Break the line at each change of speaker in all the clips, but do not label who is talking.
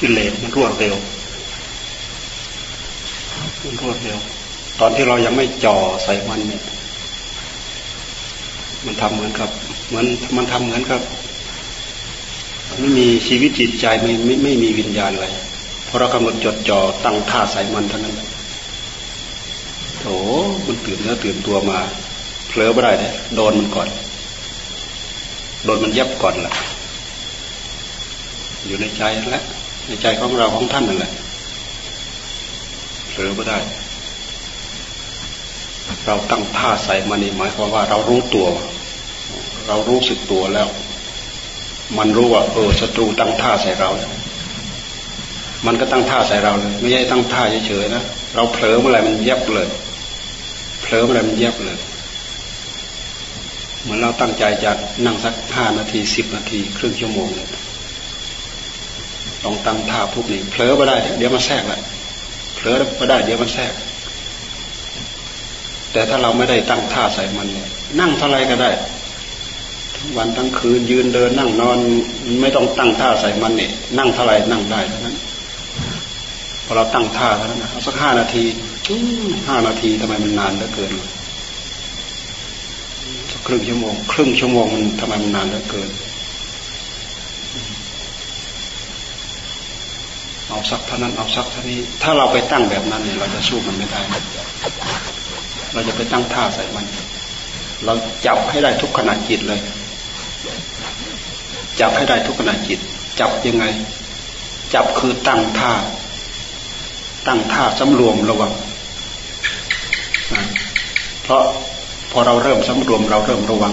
กิเลสมันรวดเร็วมันรวดเร็ว ตอนที่เรายังไม่จ่อใส่มันเนี่ย มันทำเหมือนกับเหมือนมันทำเหมือนกับไม่มีชีวิตจิตใจไม่ไม่ไม่มีวิญญาณอะไรพอเรากำหนดจดจ่อตั้งท่าใส่มันเท่านั้นโถมันตื่นเนื้อตื่นตัวมาเผลอไม่ได้เลยโดนมันก่อน โดนมันยับก่อนล่ะ อยู่ในใจแล้ว ในใจของเราของท่านนั่นแหละเผลอไม่ได้ เราตั้งท่าใส่มันนี่หมายความว่าเรารู้ตัว เรารู้สึกตัวแล้ว มันรู้ว่าเออศัตรูตั้งท่าใส่เรา มันก็ตั้งท่าใส่เราเลยไม่ใช่ตั้งท่าเฉยๆนะเราเผลอเมื่อไหร่มันแยบเลยเผลอเมื่อไหร่มันแยบเลยเหมือนเราตั้งใจจะนั่งสักห้านาทีสิบนาที ครึ่งชั่วโมงเลย ต้องตั้งท่าพวกนี้เผลอไปได้ เดี๋ยวมันแทรกแหละเผลอไปได้ เดี๋ยวมันแทรก แต่ถ้าเราไม่ได้ตั้งท่าใส่มันเนี่ยนั่งเท่าไรก็ได้ทั้งวันทั้งคืนยืนเดินนั่งนอน ไม่ต้องตั้งท่าใส่มันเนี่ยนั่งเท่าไรนั่งได้เท่านั้นพอเราตั้งท่าเท่านั้นเอาสักห้านาทีห้านาทีทำไมมันนานเหลือเกินครึ่งชั่วโมง ครึ่งชั่วโมงมันทำไมมันนานเหลือเกิน เอาสักเท่านั้นเอาสักเท่านี้ ถ้าเราไปตั้งแบบนั้นเนี่ย เราจะสู้มันไม่ได้ เราจะไปตั้งท่าใส่มัน เราจับให้ได้ทุกขณะจิตเลย จับให้ได้ทุกขณะจิต จับยังไง จับคือตั้งท่า ตั้งท่าสำรวมระวังเพราะพอเราเริ่มสำรวมเราเริ่มระวัง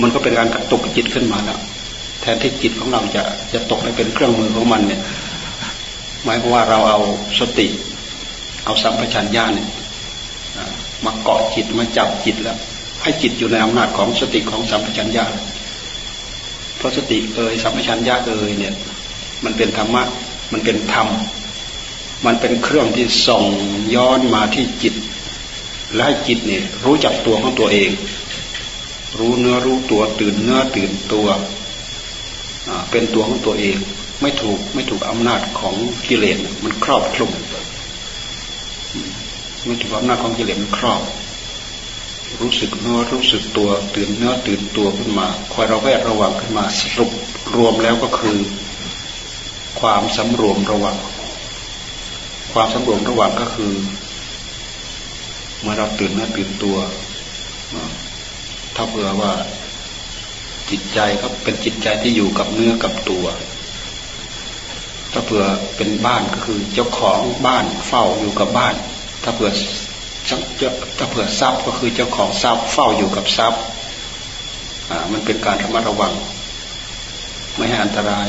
มันก็เป็นการกระตุกจิตขึ้นมาแล้ว แทนที่จิตของเราจะจะตกไปเป็นเครื่องมือของมันเนี่ยหมายความว่าเราเอาสติ เอาสัมปชัญญะเนี่ยมาเกาะจิตมาจับจิตแล้ว ให้จิตอยู่ในอำนาจของสติของสัมปชัญญะเพราะสติเอ่ยสัมปชัญญะเอ่ยเนี่ย มันเป็นธรรมะมันเป็นธรรม มันเป็นเครื่องที่ส่งย้อนมาที่จิต และให้จิตเนี่ยรู้จักตัวของตัวเอง รู้เนื้อรู้ตัวตื่นเนื้อตื่นตัว เป็นตัวของตัวเอง ไม่ถูกไม่ถูกอำนาจของกิเลสมันครอบคลุมไม่ถูกอำนาจของกิเลสมันครอบ รู้สึกเนื้อรู้สึกตัวตื่นเนื้อตื่นตัวขึ้นมา คอยเราแวดระวังขึ้นมาสรุปรวมแล้วก็คือ ความสำรวมระวังความสำรวมระวังก็คือเมื่อเราตื่นเนื้อตื่นตัวถ้าเผื่อว่า จิตใจก็เป็นจิตใจที่อยู่กับเนื้อกับตัว ถ้าเผื่อเป็นบ้านก็คือเจ้าของบ้านเฝ้าอยู่กับบ้าน ถ้าเผื่อถ้าเผื่อทรัพย์ก็คือเจ้าของทรัพย์เฝ้าอยู่กับทรัพย์อ่ามันเป็นการระมัดระวัง ไม่ให้อันตราย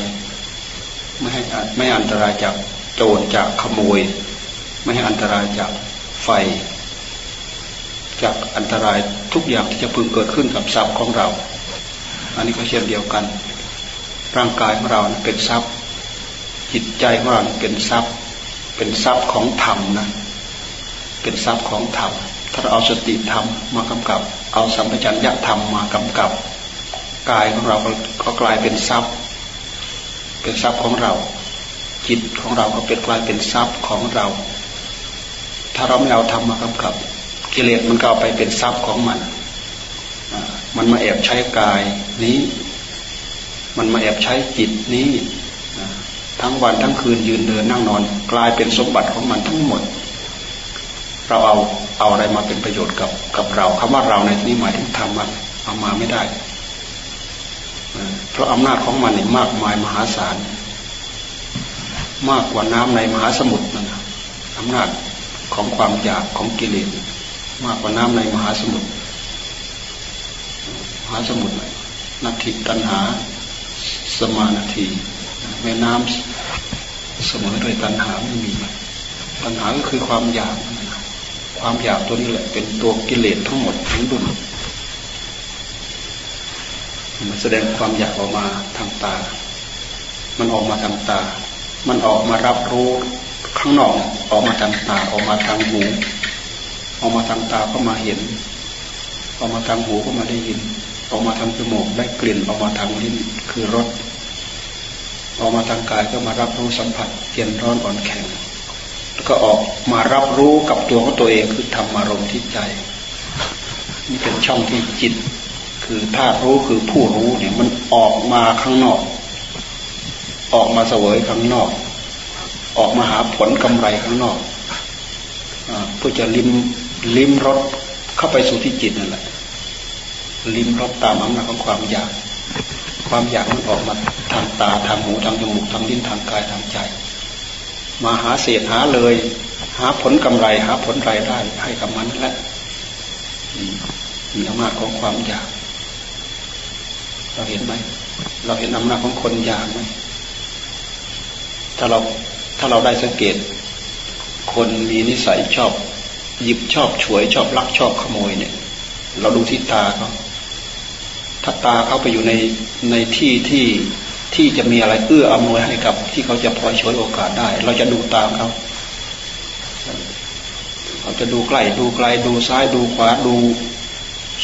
ไม่ให้ไม่อันตรายจากโจรจากขโมย ไม่ให้อันตรายจากไฟ จากอันตรายทุกอย่างที่จะพึงเกิดขึ้นกับทรัพย์ของเรา อันนี้ก็เช่นเดียวกัน ร่างกายของเราเป็นทรัพย์ จิตใจของเราเป็นทรัพย์ เป็นทรัพย์ของธรรมนะ เป็นทรัพย์ของธรรม ถ้าเราเอาสติธรรมมากำกับ เอาสัมปชัญญะธรรมมากำกับ กายของเราก็กลายเป็นทรัพย์ เป็นทรัพย์ของเรา จิตของเราก็เป็นกลายเป็นทรัพย์ของเรา ถ้าเราไม่เอาธรรมมากำกับ กิเลสมันก็เอาไปเป็นทรัพย์ของมัน มันมาแอบใช้กายนี้ มันมาแอบใช้จิตนี้ทั้งวันทั้งคืนยืนเดินนั่งนอน กลายเป็นสมบัติของมันทั้งหมด เราเอาเอาอะไรมาเป็นประโยชน์กับกับเราคำว่าเราในที่นี้หมายถึงธรรมะเอามาไม่ได้เพราะอำนาจของมันนี่มากมายมหาศาลมากกว่าน้ำในมหาสมุทรนั่นอำนาจของความอยากของกิเลสมากกว่าน้ำในมหาสมุทร หาสมุทรนาทีตันหา สมานาที แม่น้ำเสมอด้วยตันหาไม่มีตันหาก็คือความอยากความอยากตัวนี้แหละ เป็นตัวกิเลสทั้งหมดทั้งดุลมันแสดงความอยากออกมาทางตา มันออกมาทางตา มันออกมารับรู้ข้างนอกออกมาทางตาออกมาทางหูออกมาทางตาก็มาเห็นออกมาทางหูก็มาได้ยิน ออกมาทางจมูกได้กลิ่นออกมาทางลิ้นคือรสออกมาทางกายก็มารับรู้สัมผัสเย็นร้อนอ่อนแข็งแล้วก็ออกมารับรู้กับตัวของตัวเองคือธรรมารมณ์ที่ใจ นี่เป็นช่องที่จิต คือธาตุรู้คือผู้รู้เนี่ยมันออกมาข้างนอก ออกมาเสวยข้างนอก ออกมาหาผลกำไรข้างนอกเพื่อจะลิ้มลิ้มรสเข้าไปสู่ที่จิตนั่นแหละ ลิ้มรสตามอำนาจของความอยาก ความอยากมันออกมาทางตาทางหูทางจมูกทางลิ้นทางกายทางใจ มาหาเศษหาเลย หาผลกำไร หาผลรายได้ให้กับมันนั่นแหละมีอำนาจของความอยาก เราเห็นไหมเราเห็นอำนาจของคนอยากไหมถ้าเราถ้าเราได้สังเกต คนมีนิสัยชอบ หยิบชอบฉวยชอบลักชอบขโมยเนี่ย เราดูที่ตาเขา ถ้าตาเขาไปอยู่ในในที่ที่ที่จะมีอะไรเอื้ออำนวยให้กับ ที่เขาจะพลอยช่วยโอกาสได้ เราจะดูตามเขาเราจะดูใกล้ดูไกลดูซ้ายดูขวาดู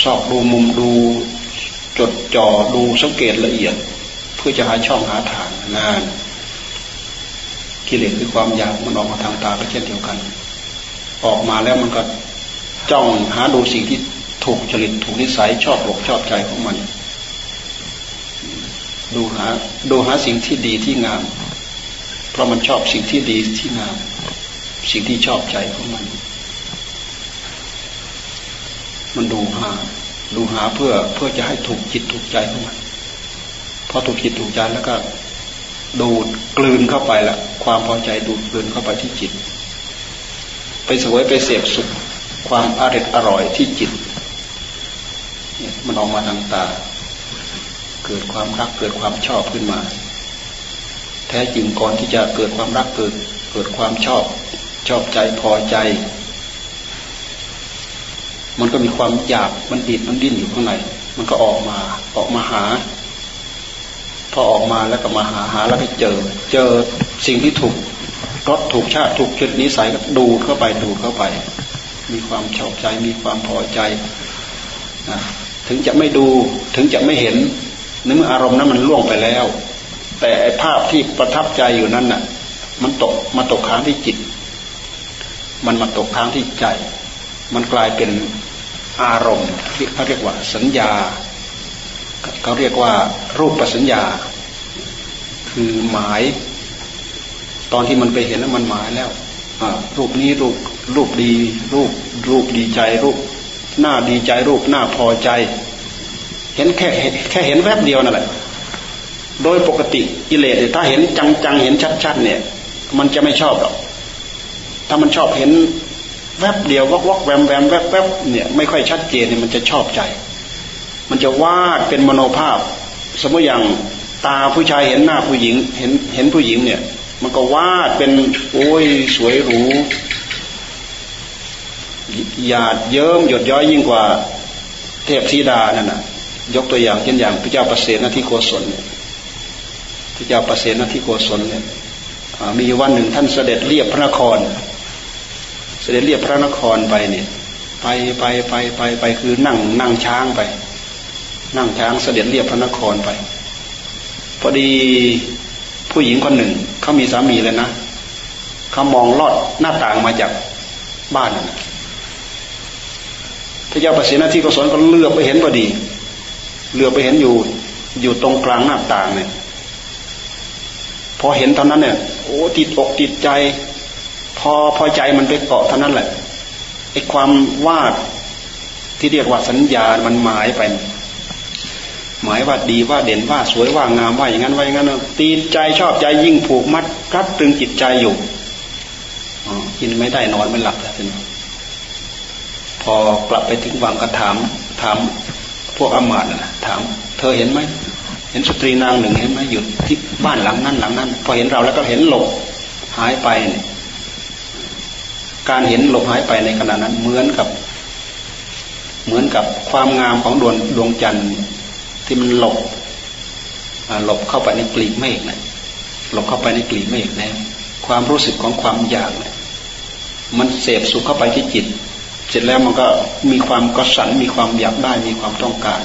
ซอกดูมุมดูจดจ่อดูสังเกตละเอียด เพื่อจะหาช่องหาทางงาน กิเลสคือความอยากมันออกมาทางตาก็เช่นเดียวกัน ออกมาแล้วมันก็จ้องหาดูสิ่งที่ ถูกจริตถูกนิสัยชอบหลกชอบใจของมัน ดูหาดูหาสิ่งที่ดีที่งาม เพราะมันชอบสิ่งที่ดีที่งาม สิ่งที่ชอบใจของมัน มันดูหา ดูหาเพื่อเพื่อจะให้ถูกจิตถูกใจของมันพอถูกจิตถูกใจแล้วก็ ดูดกลืนเข้าไปละความพอใจดูดกลืนเข้าไปที่จิต ไปสวยไปเสพสุขความอร่อยอร่อยที่จิต มันออกมาทางตา เกิดความรักเกิดความชอบขึ้นมา แท้จริงก่อนที่จะเกิดความรักเกิดเกิดความชอบ ชอบใจพอใจ มันก็มีความอยากมันดิดมันดิ้นอยู่ข้างในมันก็ออกมาออกมาหา พอออกมาแล้วก็มาหาหาแล้วก็เจอ เจอสิ่งที่ถูกรสถูกชาติถูกจุดนิสัยก็ดูเข้าไปดูเข้าไป มีความชอบใจมีความพอใจนะ ถึงจะไม่ดูถึงจะไม่เห็นนึกอารมณ์นั้นมันล่วงไปแล้ว แต่ภาพที่ประทับใจอยู่นั้นน่ะ มันตกมาตกค้างที่จิต มันมาตกค้างที่ใจ มันกลายเป็นอารมณ์ที่เขาเรียกว่าสัญญาเขาเรียกว่ารูปประสัญญา คือหมาย ตอนที่มันไปเห็นแล้วมันหมายแล้วรูปนี้รูปรูปดี รูปรูปดีใจรูป หน้าดีใจรูปหน้าพอใจ เห็นแค่แค่เห็นแวบเดียวนั่นแหละ โดยปกติกิเลสถ้าเห็นจังๆเห็นชัดๆเนี่ย มันจะไม่ชอบหรอกถ้ามันชอบเห็นแวบเดียววอกวอกแวมแวมแวบแวบเนี่ยไม่ค่อยชัดเจนเนี่ยมันจะชอบใจ มันจะวาดเป็นมโนภาพ สมมติอย่างตาผู้ชายเห็นหน้าผู้หญิง เห็นเห็นผู้หญิงเนี่ย มันก็วาดเป็นโอ้ยสวยหรู หยาดเยิ้มหยดย้อยยิ่งกว่าเทพธิดานั่นน่ะยกตัวอย่างเช่นอย่างพระเจ้าประเสนที่โกศลพระเจ้าประเสนที่โกศลเนี่ยมีวันหนึ่งท่านเสด็จเรียบพระนคร เสด็จเรียบพระนครไปเนี่ยไปไปไปไปไปคือนั่งนั่งช้างไป นั่งช้างเสด็จเรียบพระนครไป พอดีผู้หญิงคนหนึ่งเขามีสามีเลยนะเขามองลอดหน้าต่างมาจากบ้านนะ พระเจ้าประสิทธิที่กศลก็เลือกไปเห็นพอดี เลือกไปเห็นอยู่ อยู่ตรงกลางหน้าต่างเนี่ยพอเห็นเท่านั้นเนี่ยโอ้ติดอกติดใจ พอพอใจมันไปเกาะเท่านั้นแหละไอ้ความวาดที่เรียกว่าสัญญา มันหมายไป หมายว่าดีว่าเด่นว่าสวยว่างามว่าอย่างนั้นว่าอย่างนั้นตีใจชอบใจยิ่งผูกมัดรัดตึงจิตใจอยู่กินไม่ได้นอนไม่หลับแล้วทีนี้ พอกลับไปถึงวังก็ถามถามพวกอมาตนะถาม เธอเห็นไหมเห็นสตรีนางหนึ่งเห็นไหมอยู่ที่บ้านหลังนั้นหลังนั้น พอเห็นเราแล้วก็เห็นหลบหายไปเนี่ยการเห็นหลบหายไปในขณะนั้นเหมือนกับ เหมือนกับความงามของดวงดวงจันทร์ที่มันหลบหลบเข้าไปในกลีบเมฆนะหลบเข้าไปในกลีบเมฆนะความรู้สึกของความอยากเนี่ยมันเสพสุขเข้าไปที่จิต เสร็จแล้วมันก็มีความกระสันมีความอยากได้มีความต้องการ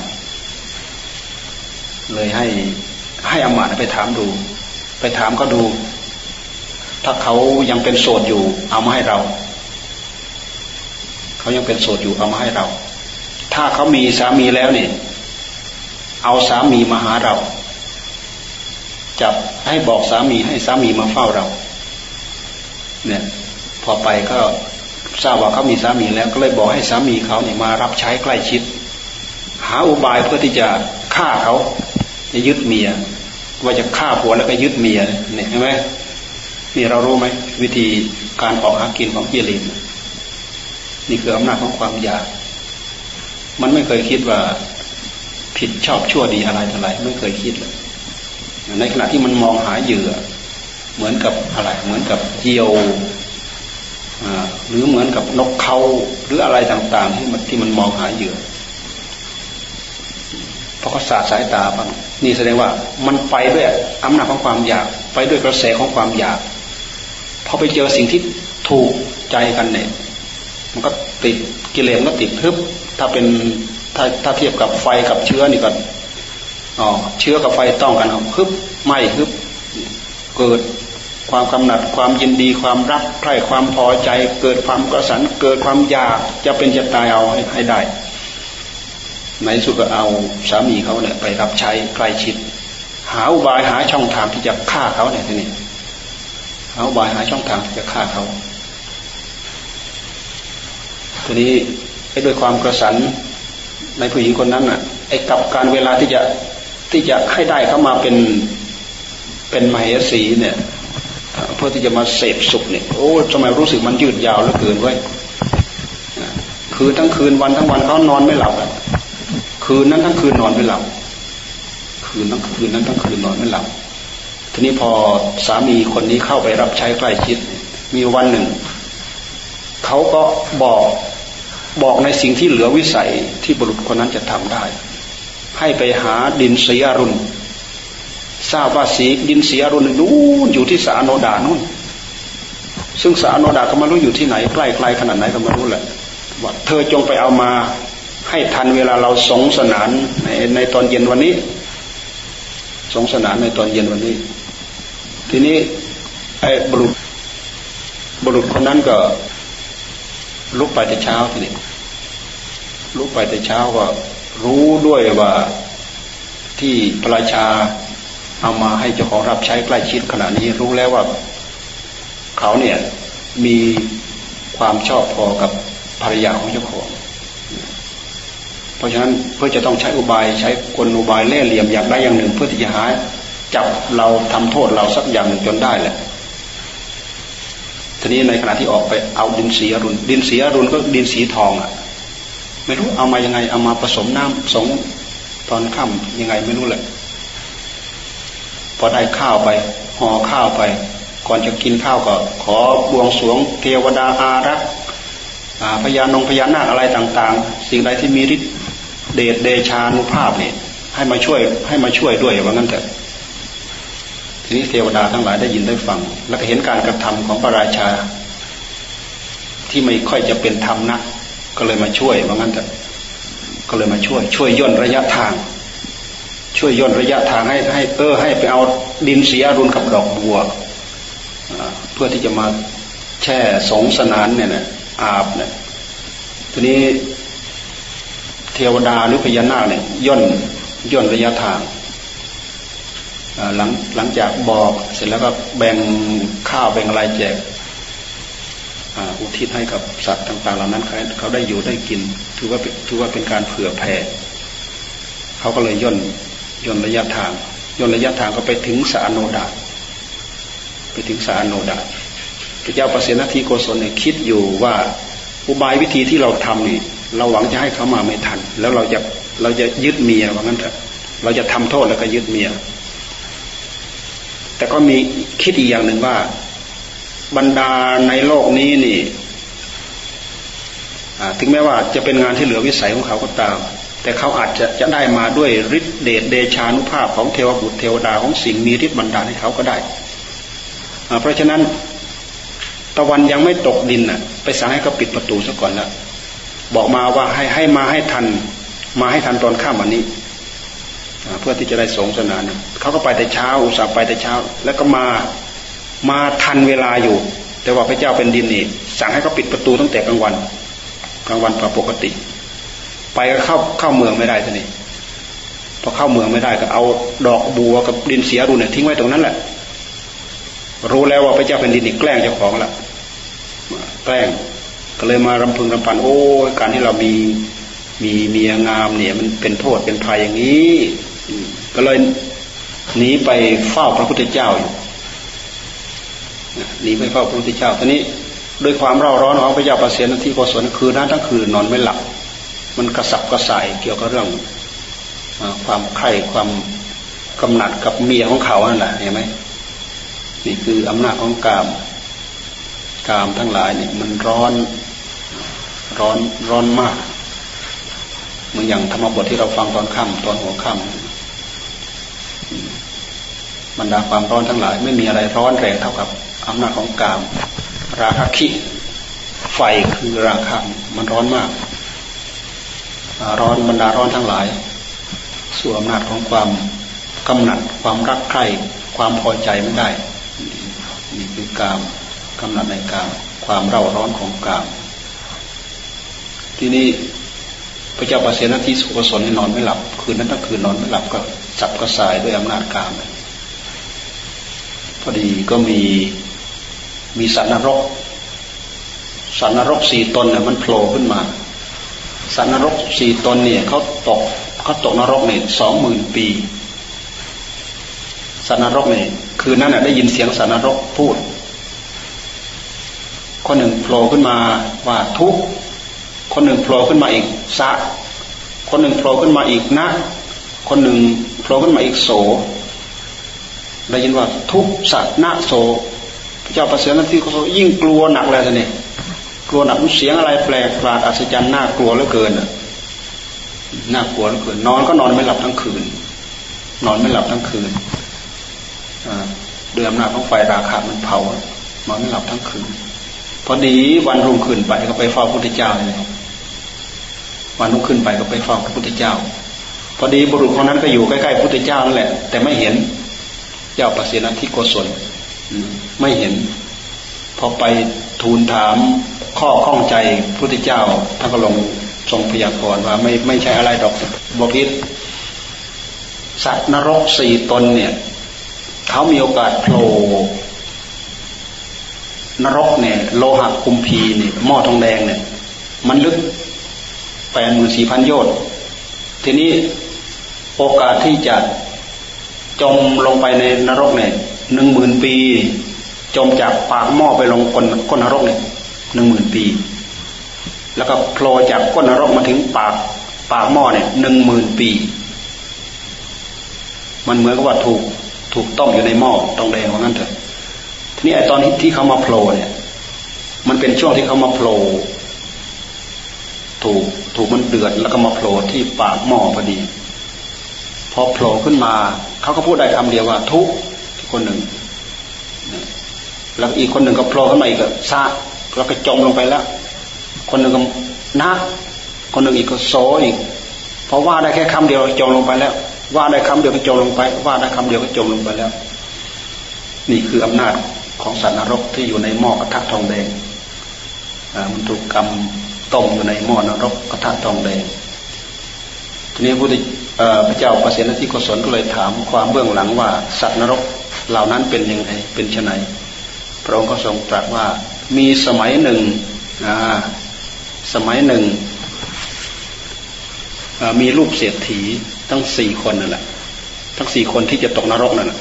เลยให้ให้อมาตไปถามดู ไปถามเขาดู ถ้าเขายังเป็นโสดอยู่ เอามาให้เรา เขายังเป็นโสดอยู่เอามาให้เรา ถ้าเขามีสามีแล้วเนี่ยเอาสามีมาหาเรา จับให้บอกสามีให้สามีมาเฝ้าเรา เนี่ย พอไปก็ ทราบว่าเขามีสามีแล้วก็เลยบอกให้สามีเขาเนี่ยมารับใช้ใกล้ชิด หาอุบายเพื่อที่จะฆ่าเขาจะยึดเมีย ว่าจะฆ่าผัวแล้วก็ยึดเมียเนี่ยเห็นไหมนี่เรารู้ไหมวิธีการออกหากินของกิเลสนี่คืออำนาจของความอยาก มันไม่เคยคิดว่าผิดชอบชั่วดีอะไรเท่าไรไม่เคยคิดเลยในขณะที่มันมองหาเหยื่อ เหมือนกับอะไร เหมือนกับเจียว หรือเหมือนกับนกเขาหรืออะไรต่าง ๆ ที่มันที่มันมองหาเหยื่อพอเขาสาดสายตาบ้างนี่แสดงว่ามันไปด้วยอำนาจของความอยาก ไปด้วยกระแสของความอยากพอไปเจอสิ่งที่ถูกใจกันเนี่ย มันก็ติดกิเลสก็ติดทึบ ถ้าเป็นถ้าถ้าเทียบกับไฟกับเชื้อนี่ก็อ๋อเชื้อกับไฟต้องกันครับฮึบไหมฮึบ เกิด ความกำหนัดความยินดีความรักใคร่ความพอใจ เกิดความกระสันเกิดความอยากจะเป็นจะตายเอาให้ได้ในสุดก็เอาสามีเขาเนี่ยไปรับใช้ใกล้ชิด หาอุบายหาช่องทางที่จะฆ่าเขาเนี่ยทีนี้หาอุบายหาช่องทางที่จะฆ่าเขาทีนี้ไอ้ด้วยความกระสันในผู้หญิงคนนั้นน่ะไอ้กับการเวลาที่จะที่จะให้ได้เข้ามาเป็นเป็นมเหสีเนี่ย เพื่อที่จะมาเสพสุขเนี่ยโอ้ทำไมรู้สึกมันยืดยาวเหลือเกินไว้คืนทั้งคืนวันทั้งวันเขานอนไม่หลับอะคืนนั้นทั้งคืนนอนไม่หลับ คืนทั้งคืนนั้นทั้งคืนนอนไม่หลับ ทีนี้พอสามีคนนี้เข้าไปรับใช้ใกล้ชิด มีวันหนึ่งเขาก็บอกบอกในสิ่งที่เหลือวิสัยที่บุรุษคนนั้นจะทำได้ ให้ไปหาดินสีอรุณ ทราบว่าสีดินสีอรุณนู้นอยู่ที่สาโนดานู่น ซึ่งสาโนดาก็ไม่รู้อยู่ที่ไหนใกล้ไกลขนาดไหนก็ไม่รู้แหละว่าเธอจงไปเอามาให้ทันเวลาเราสงสนานในในตอนเย็นวันนี้ สงสนานในตอนเย็นวันนี้ ทีนี้ไอ้บุรุษบุรุษคนนั้นก็ลุกไปแต่เช้าทีนี้ลุกไปแต่เช้าก็รู้ด้วยว่าที่พระราชา เอามาให้เจ้าของรับใช้ใกล้ชิดขณะนี้รู้แล้วว่า เขาเนี่ยมีความชอบพอกับภรรยาของเจ้าของ เพราะฉะนั้นเพื่อจะต้องใช้อุบายใช้กลอุบายเล่เหลี่ยมอย่างใดอย่างหนึ่ง เพื่อที่จะหาจับเราทำโทษเราสักอย่างหนึ่งจนได้แหละทีนี้ในขณะที่ออกไปเอาดินสีอรุณ ดินสีอรุณก็ดินสีทองอะ ไม่รู้เอามายังไงเอามาผสมน้ำสงตอนค่ำยังไงไม่รู้แหละ พอได้ข้าวไปห่อข้าวไป ก่อนจะกินข้าวก็ ขอบวงสวงเทวดาอารักษ์พญานงพญานาคอะไรต่างๆ สิ่งใดที่มีฤทธิ์เดชเดชานุภาพเนี่ยให้มาช่วยให้มาช่วยด้วยว่างั้นเถอะทีนี้เทวดาทั้งหลายได้ยินได้ฟัง แล้วก็เห็นการกระทำของพระราชา ที่ไม่ค่อยจะเป็นธรรมนัก ก็เลยมาช่วยว่างั้นเถอะก็เลยมาช่วยช่วยย่นระยะทาง ช่วยย่นระยะทางให้ให้เออให้ไปเอาดินเสียรุนกับดอกบัวเพื่อที่จะมาแช่สงสนานเนี่ยนะอาบเนี่ยทีนี้เทวดาหรือพญานาคเนี่ยย่นย่นระยะทางหลังหลังจากบอกเสร็จแล้วก็แบ่งข้าวแบ่งอะไรแจกอุทิศให้กับสัตว์ต่าง ๆ เหล่านั้นเขาได้อยู่ได้กิน ถือว่าถือว่าเป็นการเผื่อแผ่เขาก็เลยย่น ย่นระยะทางย่นระยะทางก็ไปถึงสาโนดาไปถึงสาโนดาพระเจ้าประเสนทีโกศลเนี่ยคิดอยู่ว่าอุบายวิธีที่เราทำนี่เราหวังจะให้เขามาไม่ทัน แล้วเราจะเราจะยึดเมียว่างั้นเถอะเราจะทำโทษแล้วก็ยึดเมีย แต่ก็มีคิดอีกอย่างหนึ่งว่า บรรดาในโลกนี้นี่ถึงแม้ว่าจะเป็นงานที่เหลือวิสัยของเขาก็ตาม แต่เขาอาจจะจะได้มาด้วยฤทธิเดชเดชานุภาพของเทวบุตรเทวดาของสิ่งมีฤทธิ์บันดาลให้เขาก็ได้ เพราะฉะนั้นตะวันยังไม่ตกดินน่ะ ไปสั่งให้เขาปิดประตูซะก่อนแล้วบอกมาว่าให้ให้มาให้ทัน มาให้ทันตอนข้ามวันนี้เพื่อที่จะได้สงสนานเขาก็ไปแต่เช้า อุตส่าห์ไปแต่เช้า แล้วก็มามาทันเวลาอยู่ แต่ว่าพระเจ้าเป็นดินนี่สั่งให้เขาปิดประตูตั้งแต่กลางวัน กลางวันปกติ ไปก็เข้าเข้าเมืองไม่ได้ทีนี้พอเข้าเมืองไม่ได้ก็เอาดอกบัวกับดินเสียรูเนี่ยทิ้งไว้ตรงนั้นแหละ รู้แล้วว่าพระเจ้าเป็นดินนี่แกล้งเจ้าของละแกล้งก็เลยมารำพึงรำพันโอ้การที่เรามีมีเมียงามเนี่ย มันเป็นโทษเป็นภัยอย่างนี้ ก็เลยหนีไปเฝ้าพระพุทธเจ้าอยู่หนีไปเฝ้าพระพุทธเจ้าทีนี้ด้วยความเร่าร้อนของพระเจ้าประเสียนที่โกศลคืนนั้นทั้งคืนนอนไม่หลับ มันกระสับกระส่ายเกี่ยวกับเรื่องความใคร่ความกำหนัดกับเมียของเขานั่นแหละเห็นไหมนี่คืออำนาจของกามกามทั้งหลายเนี่ยมันร้อนร้อนร้อนมากเหมือนอย่างธรรมบทที่เราฟังตอนค่ำตอนหัวค่ำบรรดาความร้อนทั้งหลาย ไม่มีอะไรร้อนแรงเท่ากับอำนาจของกาม ราคะคิไฟคือราคะมันร้อนมาก ร้อนบรรดาร้อนทั้งหลาย สู่อำนาจของความกำหนัดความรักใคร่ความพอใจไม่ได้นี่คือกามกำหนัดในกามความเร่าร้อนของกาม ที่นี่พระเจ้าปเสนที่สุขสนนอนไม่หลับ คืนนั้นทั้งคืนนอนไม่หลับก็จับกระสายด้วยอำนาจกามพอดีก็มีมีสัตว์นรกสัตว์นรกสี่ตนเนี่ยมันโผล่ขึ้นมา สัตว์นรกสี่ตนเนี่ยเขาตกเขาตกนรกเนี่ยสองหมื่นปีสัตว์นรกเนี่ยคืนนั้นได้ยินเสียงสัตว์นรกพูดคนหนึ่งโผล่ขึ้นมาว่าทุกคนหนึ่งโผล่ขึ้นมาอีกสะ คนหนึ่งโผล่ขึ้นมาอีกนะ คนหนึ่งโผล่ขึ้นมาอีกโสได้ยินว่าทุกสัตนะโสพระเจ้าประเสริฐนั้นที่เขายิ่งกลัวหนักเลยท่านเนี่ กลัวหนักเสียงอะไรแปลกประหลาดอัศจรรย์น่ากลัวเหลือเกินน่ากลัวเหลือเกินนอนก็นอนไม่หลับทั้งคืน นอนไม่หลับทั้งคืนเด้วยอำนาจของไฟราคามันเผานอนไม่หลับทั้งคืนพอดีวันรุ่งขึ้นไปก็ไปเฝ้าพระพุทธเจ้าเลยวันรุ่งขึ้นไปก็ไปเฝ้าพระพุทธเจ้า พอดีบุรุษคนนั้นก็อยู่ใกล้ๆพระพุทธเจ้านั่นแหละ แต่ไม่เห็นเจ้าประสิทธิโกศลไม่เห็น พอไปทูลถาม ข้อข้องใจพระพุทธเจ้าท่านก็ลงทรงพยากรณ์ว่าไม่ไม่ใช่อะไรดอกบอกทิศสัตว์นรกสี่ตนเนี่ยเขามีโอกาสโผล่นรกเนี่ย โลหะคุมพีเนี่ยหม้อทองแดงเนี่ย มันลึกแปดหมื่นสี่พันโยชน์ทีนี้โอกาสที่จะจมลงไปในนรกเนี่ยหนึ่งหมื่นปี จมจากปากหม้อไปลงก้นก้นนรกเนี่ย หนึ่งหมื่นปี แล้วก็โผล่จากก้นนรกมาถึงปากปากหม้อเนี่ยหนึ่งหมื่นปี มันเหมือนกับว่าถูกถูกต้มอยู่ในหม้อตองแดงว่างั้นเถอะทีนี้ไอ้ตอนที่เขามาโผล่เนี่ย มันเป็นช่วงที่เขามาโผล่ถูกถูกมันเดือดแล้วก็มาโผล่ที่ปากหม้อพอดี พอโผล่ขึ้นมา เขาก็พูดได้คำเดียวว่าทุกคนหนึ่ง แล้วอีกคนหนึ่งก็โผล่ขึ้นมาอีกก็ซา แล้วก็จมลงไปแล้ว คนหนึ่งก็นัก คนหนึ่งอีกก็โซอีกเพราะว่าได้แค่คำเดียวจมลงไปแล้ว ว่าได้คำเดียวก็จมลงไป ว่าได้คำเดียวก็จมลงไปแล้ว นี่คืออำนาจของสัตว์นรกที่อยู่ในหม้อกระทะทองแดงมันถูกกรรมต้มอยู่ในหม้อนรกกระทะทองแดงทีนี้พระพระเจ้าประสนที่กศลก็เลยถามความเบื้องหลังว่าสัตว์นรกเหล่านั้นเป็นยังไงเป็นไนพระองค์ก็ทรงตรัสว่า มีสมัยหนึ่งสมัยหนึ่ง มีลูกเศรษฐีทั้งสี่คนนั่นแหละ ทั้งสี่คนที่จะตกนรกนั่นแหละ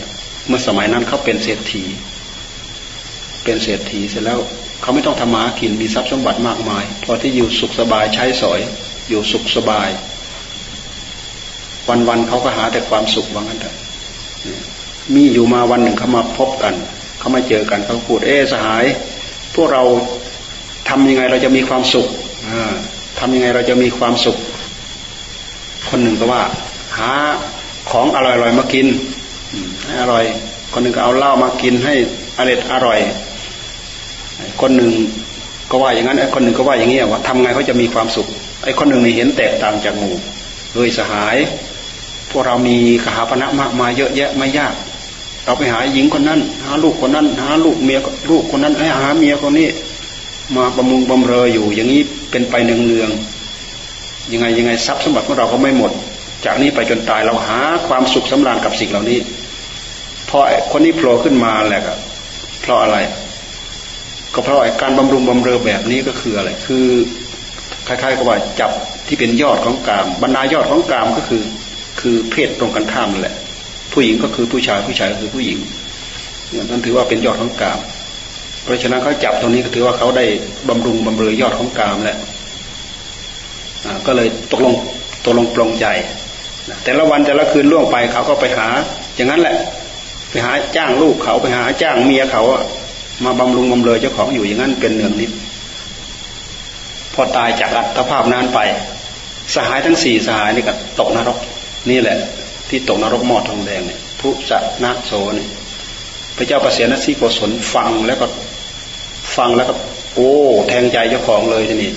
เมื่อสมัยนั้นเขาเป็นเศรษฐี เป็นเศรษฐีเสร็จแล้วเขาไม่ต้องทำมากินมีทรัพย์สมบัติมากมาย พอที่อยู่สุขสบายใช้สอย อยู่สุขสบาย วันๆเขาก็หาแต่ความสุขว่างั้นเถอะมีอยู่มาวันหนึ่งเขามาพบกันเขามาเจอกันเขาพูดเอ๊สหาย พวกเราทำยังไงเราจะมีความสุขทำยังไงเราจะมีความสุข คนหนึ่งก็ว่า หาของอร่อยๆมากินให้อร่อย คนหนึ่งก็เอาเหล้ามากินให้อร่อยอร่อย คนหนึ่งก็ว่าอย่างนั้นไอ้คนหนึ่งก็ว่าอย่างนี้ว่าทำไงเขาจะมีความสุขไอ้คนหนึ่งนี่เห็นแตกต่างจากหมู่โดยสหาย พวกเรามีกหาปณะมากมายเยอะแยะไม่ยาก เราไปหาหญิงคนนั้น หาลูกคนนั้น หาลูกเมียลูกคนนั้นให้หาเมียคนนี้ มาบำรุงบำเรออยู่ อย่างนี้เป็นไปเนืองๆยังไงยังไงทรัพย์สมบัติของเราก็ไม่หมด จากนี้ไปจนตายเราหาความสุขสำราญกับสิ่งเหล่านี้พอคนนี้โผล่ขึ้นมาแหละเพราะอะไร ก็เพราะไอ้การบำรุงบำเรอแบบนี้ก็คืออะไร คือคล้ายๆกับว่าจับที่เป็นยอดของกาม บรรดายอดของกามก็คือ คือเพศตรงกันข้ามนั่นแหละ ผู้หญิงก็คือผู้ชายผู้ชายก็คือผู้หญิงนั่นถือว่าเป็นยอดของกาม เพราะฉะนั้นเขาจับตรงนี้ก็ถือว่าเขาได้บำรุงบำเรอยอดของกามแหละก็เลยตกลงตกลงปลงใจ แต่ละวันแต่ละคืนล่วงไปเขาก็ไปหา อย่างนั้นแหละ ไปหาจ้างลูกเขาไปหาจ้างเมียเขามาบำรุงบำเรอเจ้าของอยู่อย่างนั้นเป็นเนืองนิด พอตายจากอัตภาพนั้นไป สหายทั้งสี่สหายนี่ก็ตกนรก นี่แหละ ที่ตกนรกหม้อทองแดงเนี่ยทุสะนาโสนี่ยพระเจ้าประเสนสีโกศลฟังแล้วก็ฟังแล้วก็โอ้แทงใจเจ้าของเลยทีนี้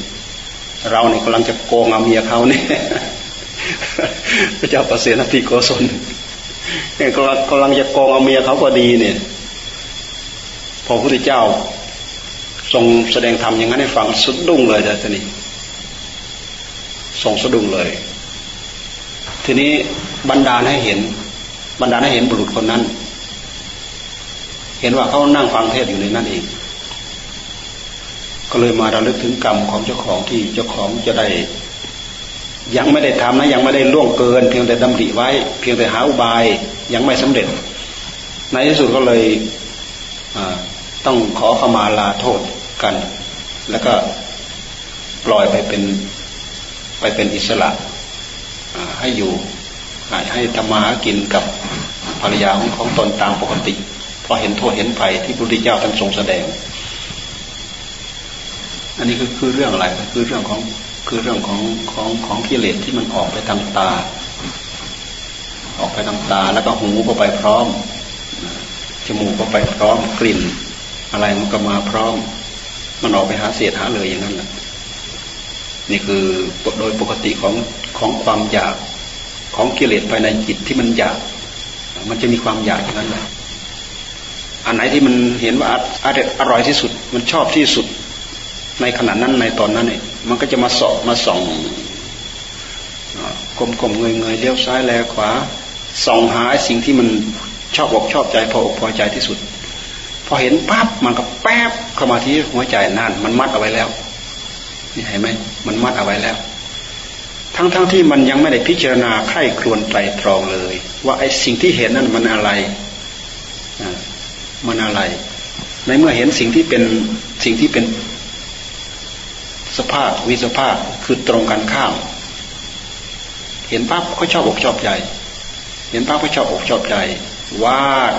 เราเนี่ยกำลังจะโกงเอาเมียเขาเนี่ยพระเจ้าประเสนสีโกศลเนี่ยกำลังกำลังจะโกงเอาเมียเขาพอดีเนี่ยพอพระพุทธเจ้า ทรงแสดงธรรมอย่างนั้นให้ฟังสุดดุ้งเลยแต่ทีนี้ทรงสะดุ้งเลย ทีนี้ บรรดาให้เห็นบรรดาให้เห็นบุรุษคนนั้น เห็นว่าเขานั่งฟังเทศอยู่ในนั้นเอง ก็เลยมาระลึกถึงกรรมของเจ้าของที่เจ้าของจะได้ ยังไม่ได้ทำนะยังไม่ได้ล่วงเกิน เพียงแต่ดำริไว้ เพียงแต่หาอุบายยังไม่สำเร็จ ในที่สุดก็เลยต้องขอขมาลาโทษกัน แล้วก็ปล่อยไปเป็นไปเป็นอิสระให้อยู่ ให้ธรรมากินกับภรรยาของของตนตามปกติพอเห็นโทษเห็นภัยที่พระพุทธเจ้าท่านทรงแสดง อันนี้คือคือเรื่องอะไรคือเรื่องของคือเรื่องของของของกิเลสที่มันออกไปทางตา ออกไปทางตาแล้วก็หูก็ไปพร้อมจมูกก็ไปพร้อมกลิ่น อะไรมันก็มาพร้อม มันออกไปหาเสียหาเลยอย่างนั้นแหละนี่คือโดยปกติของของความอยาก ของกิเลสภายในจิตที่มันอยาก มันจะมีความอยากอย่างนั้นแหละอันไหนที่มันเห็นว่าอร่อยที่สุด มันชอบที่สุด ในขณะนั้นในตอนนั้นเนี่ยมันก็จะมาสอบมาส่องกลมๆเงยเงยเลี้ยวซ้ายแลขวาส่องหาสิ่งที่มันชอบอกชอบใจพออกพอใจที่สุด พอเห็นปั๊บมันก็แป๊บเข้ามาที่หัวใจนั่นมันมัดเอาไว้แล้วนี่เห็นไหมมันมัดเอาไว้แล้ว ทั้งๆทที่มันยังไม่ได้พิจารณาไข้ครวนไตรตรองเลย ว่าไอ้สิ่งที่เห็นนั่นมันอะไรมันอะไร ในเมื่อเห็นสิ่งที่เป็นสิ่งที่เป็นสภาพวิสภาพคือตรงกันข้าม เห็นปั๊บก็ชอบอกชอบใจ เห็นปั๊บก็ชอบอกชอบใจวาด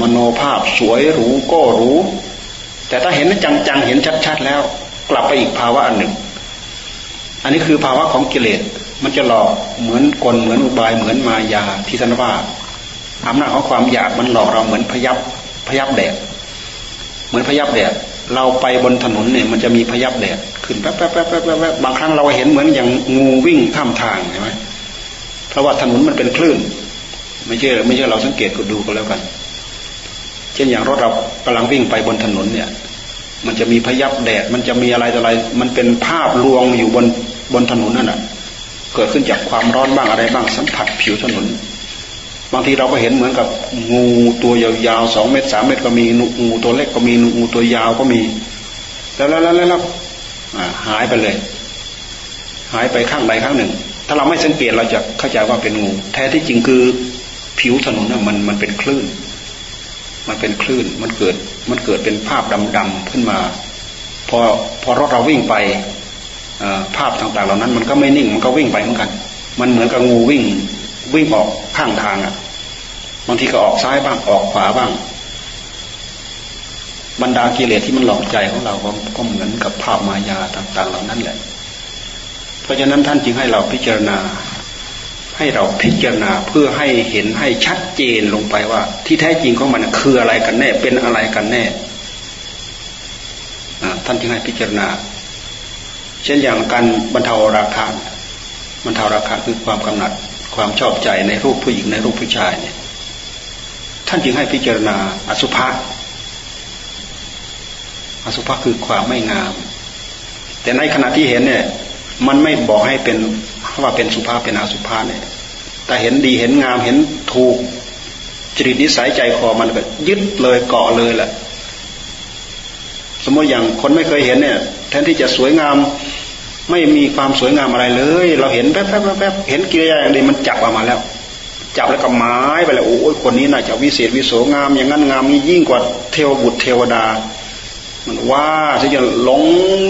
มโนภาพสวยหรูก็รู้ แต่ถ้าเห็นจังๆเห็นชัดๆแล้ว กลับไปอีกภาวะอันหนึ่ง อันนี้คือภาวะของกิเลส มันจะหลอกเหมือนกลเหมือนอุบายเหมือนมายาที่ท่านว่าอำนาจของความอยากมันหลอกเราเหมือนพยับพยับแดด เหมือนพยับแดด เราไปบนถนนเนี่ยมันจะมีพยับแดดขึ้นแป๊บแป๊บแป๊บแป๊บแป๊บบางครั้งเราเห็นเหมือนอย่างงูวิ่งท่ามทางใช่ไหมเพราะว่าถนนมันเป็นคลื่น ไม่ใช่ไม่ใช่เราสังเกตก็ดูก็แล้วกัน เช่นอย่างรถเรากำลังวิ่งไปบนถนนเนี่ย มันจะมีพยับแดด มันจะมีอะไรต่ออะไร มันเป็นภาพลวงอยู่บน บนถนนนั่นแหะเกิดขึ้นจากความร้อนบ้างอะไรบ้างสัมผัสผิวถนน บางทีเราก็เห็นเหมือนกับงูตัวยาวๆสองเมตรสามเมตรก็มีงูตัวเล็กก็มีงูตัวยาวก็มี แล้วแล้วแล้วแล้วหายไปเลย หายไปข้างใดข้างหนึ่ง ถ้าเราไม่สังเกตเราจะเข้าใจว่าเป็นงู แท้ที่จริงคือผิวถนนน่ะมันมันเป็นคลื่น มันเป็นคลื่นมันเกิดมันเกิดเป็นภาพดำๆขึ้นมา พอพอรถเราวิ่งไป ภาพต่างๆ เหล่านั้น มันก็ไม่นิ่งมันก็วิ่งไปเหมือนกัน มันเหมือนกับงูวิ่งวิ่งออกข้างทางอะบางทีก็ออกซ้ายบ้างออกขวาบ้าง บรรดากิเลสที่มันหลอกใจของเราก็เหมือนกับภาพมายาต่าง ๆ เหล่านั้นแหละ เพราะฉะนั้นท่านจึงให้เราพิจารณา ให้เราพิจารณาเพื่อให้เห็นให้ชัดเจนลงไปว่า ที่แท้จริงของมันคืออะไรกันแน่ เป็นอะไรกันแน่ท่านจึงให้พิจารณา เช่นอย่างการบรรเทาราคาบรรเทาราคาคือความกำหนัดความชอบใจในรูปผู้หญิงในรูปผู้ชายเนี่ยท่านจึงให้พิจารณาอสุภะอสุภะคือความไม่งาม แต่ในขณะที่เห็นเนี่ย มันไม่บอกให้เป็นว่าเป็นสุภาพเป็นอสุภะเนี่ยแต่เห็นดีเห็นงามเห็นถูกจริตนิสัยใจคอมันก็ยึดเลยเกาะเลยแหละสมมติอย่างคนไม่เคยเห็นเนี่ย แทนที่จะสวยงาม ไม่มีความสวยงามอะไรเลย เราเห็นแป๊บแป๊บแป๊บเห็นกิริยาอย่างนี้มันจับออกมาแล้ว จับแล้วก็หมายไปแล้วโอ้ยคนนี้น่าจะวิเศษวิโสงาม อย่างนั้นงามนี้ยิ่งกว่าเทวบุตรเทวดา มันว่าที่จะหลง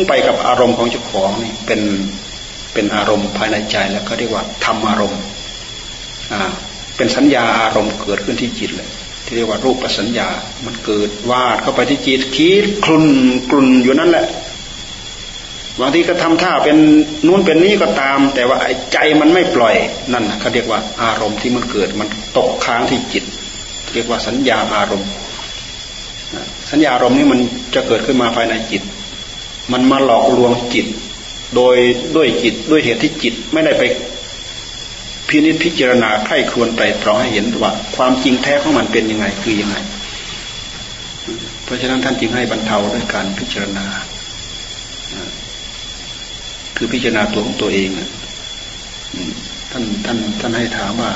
ไปกับอารมณ์ของเจ้าของนี่เป็นเป็นอารมณ์ภายในใจแล้วก็เรียกว่าธรรมอารมณ์อ่าเป็นสัญญาอารมณ์เกิดขึ้นที่จิตเลย ที่เรียกว่ารูปสัญญา มันเกิดวาดเข้าไปที่จิตคิดคลุนกลุนอยู่นั่นแหละ บางทีก็ทำท่าเป็นนู้นเป็นนี้ก็ตาม แต่ว่าใจมันไม่ปล่อยนั่นเขาเรียกว่าอารมณ์ที่มันเกิดมันตกค้างที่จิต เรียกว่าสัญญาอารมณ์ สัญญาอารมณ์นี้มันจะเกิดขึ้นมาภายในจิต มันมาหลอกลวงจิต โดยด้วยจิตด้วยเหตุที่จิตไม่ได้ไปพินิจพิจารณาไข้ควรไตรตรองให้เห็นว่า ความจริงแท้ของมันเป็นยังไงคือยังไง เพราะฉะนั้นท่านจึงให้บรรเทาด้วยการพิจารณา คือพิจารณาตัวของตัวเองท่านท่านท่านให้ถามว่า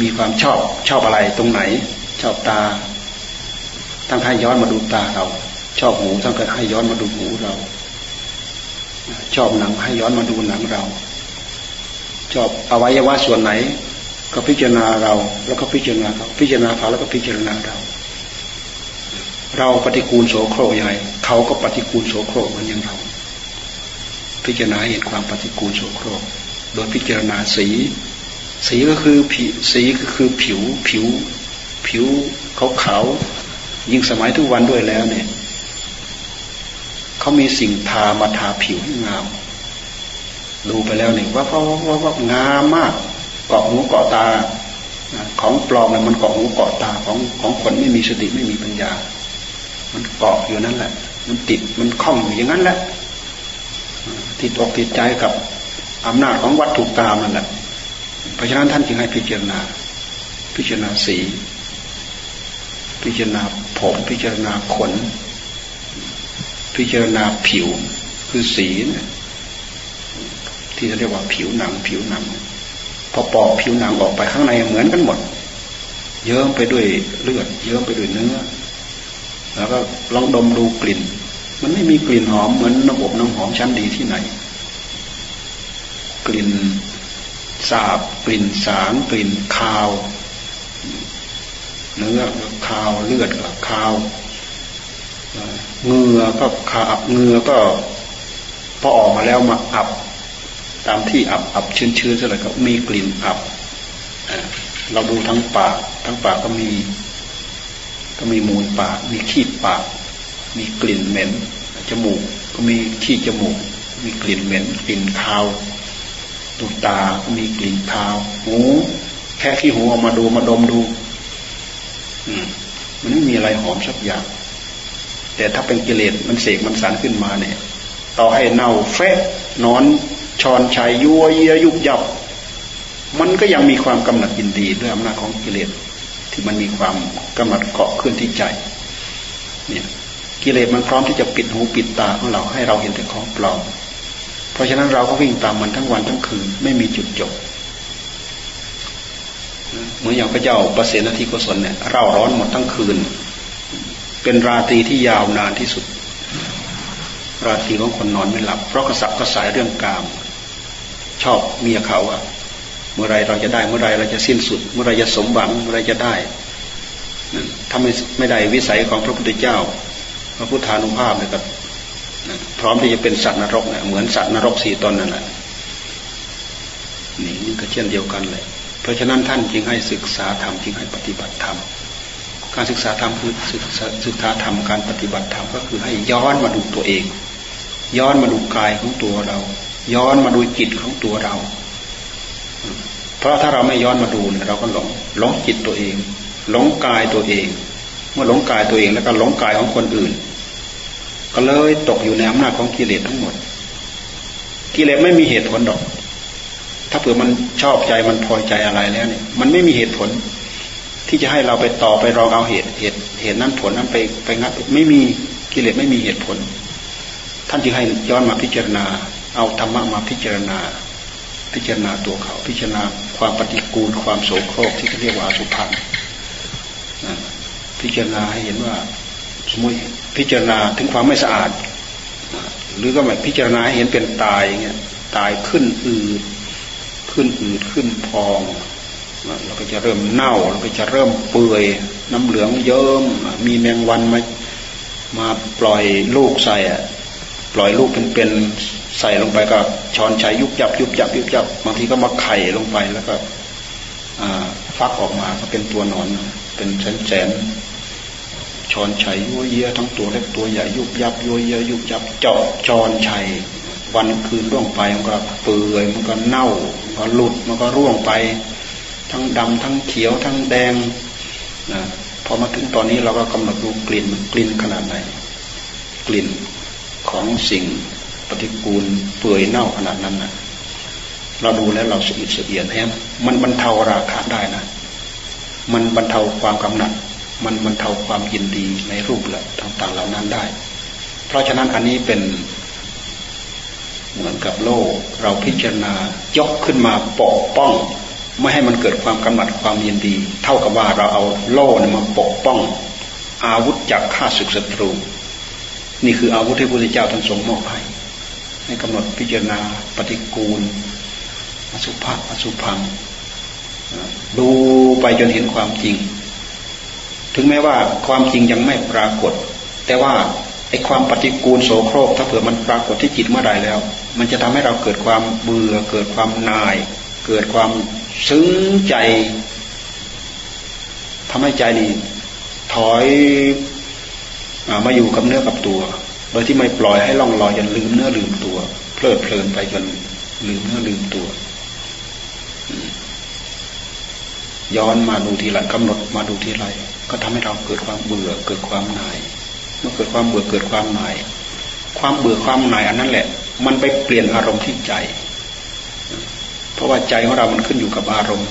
มีความชอบชอบอะไรตรงไหน ชอบตาท่านให้ย้อนมาดูตาเรา ชอบหูท่านก็ให้ย้อนมาดูหูเรา ชอบหนังให้ย้อนมาดูหนังเรา ชอบอวัยวะส่วนไหน ก็พิจารณาเรา แล้วก็พิจารณาเขาพิจารณาเขาแล้วก็พิจารณาเรา เราปฏิกูลโสโครกยังไงเขาก็ปฏิกูลโสโครกเหมือนอย่างเรา พิจารณาเห็นความปฏิกูลโสโครก โดยพิจารณาสี สีก็คือผิวสีก็คือผิวผิว ผิวเขาเขายิ่งสมัยทุกวันด้วยแล้วเนี่ยเขามีสิ่งทามาทาผิวให้งาม ดูไปแล้วนี่ว่าว่าว่าว่างามมากเกาะหูเกาะตาของปลอมมันเกาะหูเกาะตาของของคนไม่มีสติไม่มีปัญญา มันเกาะอยู่นั่นแหละ มันติดมันคล้องอยู่อย่างนั้นแหละ ติดอกติดใจกับอำนาจของวัตถุกรรมนั่นแหละเพราะฉะนั้นท่านจึงให้พิจารณา พิจารณาสี พิจารณาผมพิจารณาขน พิจารณาผิวคือสีนี่ยที่เรียกว่าผิวหนัง ผิวหนัง พอปอกผิวหนังออกไปข้างในเหมือนกันหมด เยิ้มไปด้วยเลือด เยิ้มไปด้วยเนื้อ แล้วก็ลองดมดูกลิ่น มันไม่มีกลิ่นหอมเหมือนน้ำอบน้ำหอมชั้นดีที่ไหน กลิ่นสาบ กลิ่นสารกลิ่นคาว เนื้อคาวเลือดก็คาวเงือก็คาบเงือก็พอออกมาแล้วมาอับ ตามที่อับอับชื้นชื้นอะไรก็มีกลิ่นอับเราดูทั้งปาก ทั้งปากก็มี ก็มีมูลปาก มีขี้ปาก มีกลิ่นเหม็น จมูกก็มีขี้จมูก มีกลิ่นเหม็น กลิ่นคาวตูตาก็มีกลิ่นคาว หูแค่ขี้หูออกมาดูมาดมดู อืมมันไม่มีอะไรหอมสักอย่าง แต่ถ้าเป็นกิเลสมันเสกมันสารขึ้นมาเนี่ย ต่อให้เน่าเฟะนอนชอนชัยยัวเยียยุบยับ มันก็ยังมีความกำหนัดยินดีด้วยอำนาจของกิเลสที่มันมีความกำหนัดเกาะขึ้นที่ใจ เนี่ย กิเลสมันพร้อมที่จะปิดหูปิดตาของเราให้เราเห็นแต่ของปลอม เพราะฉะนั้นเราก็วิ่งตามมันทั้งวันทั้งคืน ไม่มีจุดจบเหมือนอย่างพระเจ้าประเสนาธิโกศลเนี่ยเราร้อนหมดทั้งคืน เป็นราตรีที่ยาวนานที่สุด ราตรีของคนนอนไม่หลับ เพราะกระสับกระสายเรื่องกาม ชอบเมียเขาอะเมื่อไรเราจะได้เมื่อไรเราจะสิ้นสุด เมื่อไรจะสมหวังเมื่อไรจะได้ถ้าไม่ไม่ได้วิสัยของพระพุทธเจ้า ระพุทธานุภาพเนี่ยก็พร้อมที่จะเป็นสัตว์นรกเนี่ยเหมือนสัตว์นรกสี่ตนนั่นแหละนี่นี่ก็เช่นเดียวกันเลยเพราะฉะนั้นท่านจึงให้ศึกษาธรรมจึงให้ปฏิบัติธรรมการศึกษาธรรมคือศึกษาศึกษาธรรมการปฏิบัติธรรมก็คือให้ย้อนมาดูตัวเอง ย้อนมาดูกายของตัวเรา ย้อนมาดูจิตของตัวเรา เพราะถ้าเราไม่ย้อนมาดูเนี่ยเราก็หลงหลงจิตตัวเอง หลงกายตัวเอง เมื่อหลงกายตัวเองแล้วก็หลงกายของคนอื่น ก็เลยตกอยู่ในอำนาจของกิเลสทั้งหมด กิเลสไม่มีเหตุผลดอก ถ้าเผื่อมันชอบใจมันพอใจอะไรแล้วเนี่ย มันไม่มีเหตุผล ที่จะให้เราไปต่อไปรองเอาเหตุเหตุเหตุนั้นผลนั้นไปไปงัดไม่มีกิเลสไม่มีเหตุผล ท่านจึงให้ย้อนมาพิจารณา เอาธรรมะมาพิจารณา พิจารณาตัวเขา พิจารณาความปฏิกูลความโสโครกที่เขาเรียกว่าสุภะพิจารณาให้เห็นว่า สมมติพิจารณาถึงความไม่สะอาด หรือก็แบบพิจารณาเห็นเป็นตายอย่างเงี้ยตายขึ้นอืดขึ้นอืดขึ้นพองเราก็จะเริ่มเน่าเราก็จะเริ่มเปื่อยน้ำเหลืองเยิ้มมีแมงวันมามาปล่อยลูกใส่ปล่อยลูกเป็นๆใส่ลงไปก็ช้อนใช้ยุบยับยุบยับยุบยับบางทีก็มาไข่ลงไปแล้วก็ฟักออกมาก็เป็นตัวนอนเป็นแสนแสน ชอนชัยยัวเยียทั้งตัวเล็กตัวใหญ่ยุบยับยัวเยียยุบยับเจาะจอนชัยวันคืนร่วงไปมันก็เปื่อยมันก็เน่ามันก็หลุดมันก็ร่วงไป ทั้งดำทั้งเขียวทั้งแดงนะพอมาถึงตอนนี้เราก็กำหนดดูกลิ่นกลิ่นขนาดไหน กลิ่นของสิ่งปฏิกูลเปื่อยเน่าขนาดนั้นนะเราดูแล้วเราสะอิดสะเอียนแฮมมันบรรเทาราคะได้นะ มันบรรเทาความกำหนัด มันบรรเทาความยินดีในรูปและต่างๆเหล่านั้นได้ เพราะฉะนั้นอันนี้เป็นเหมือนกับโล่เราพิจารณายกขึ้นมาปกป้อง ไม่ให้มันเกิดความกำหนัดความยินดี เท่ากับว่าเราเอาโล่มาปกป้อง อาวุธจากข้าศึกศัตรู นี่คืออาวุธที่พระพุทธเจ้าท่านทรงมอบให้ให้กำหนดพิจารณาปฏิกูลอสุภะอสุพังดูไปจนเห็นความจริง ถึงแม้ว่าความจริงยังไม่ปรากฏ แต่ว่าไอ้ความปฏิกูลโสโครกถ้าเผื่อมันปรากฏที่จิตเมื่อไรแล้ว มันจะทำให้เราเกิดความเบื่อ เกิดความนาย เกิดความซึ้งใจทำให้ใจนี่ถอยอมาอยู่กับเนื้อกับตัว โดยที่ไม่ปล่อยให้ล่องลอยจนลืมเนื้อลืมตัว เพลิดเพลินไปจนลืมเนื้อลืมตัว ย้อนมาดูทีไรกำหนดมาดูทีไร ก็ทำให้เราเกิดความเบื่อเกิดความนาย เมื่อเกิดความเบื่อเกิดความหน่าย ความเบื่อความหน่ายอันนั้นแหละ มันไปเปลี่ยนอารมณ์ที่ใจ เพราะว่าใจของเรามันขึ้นอยู่กับอารมณ์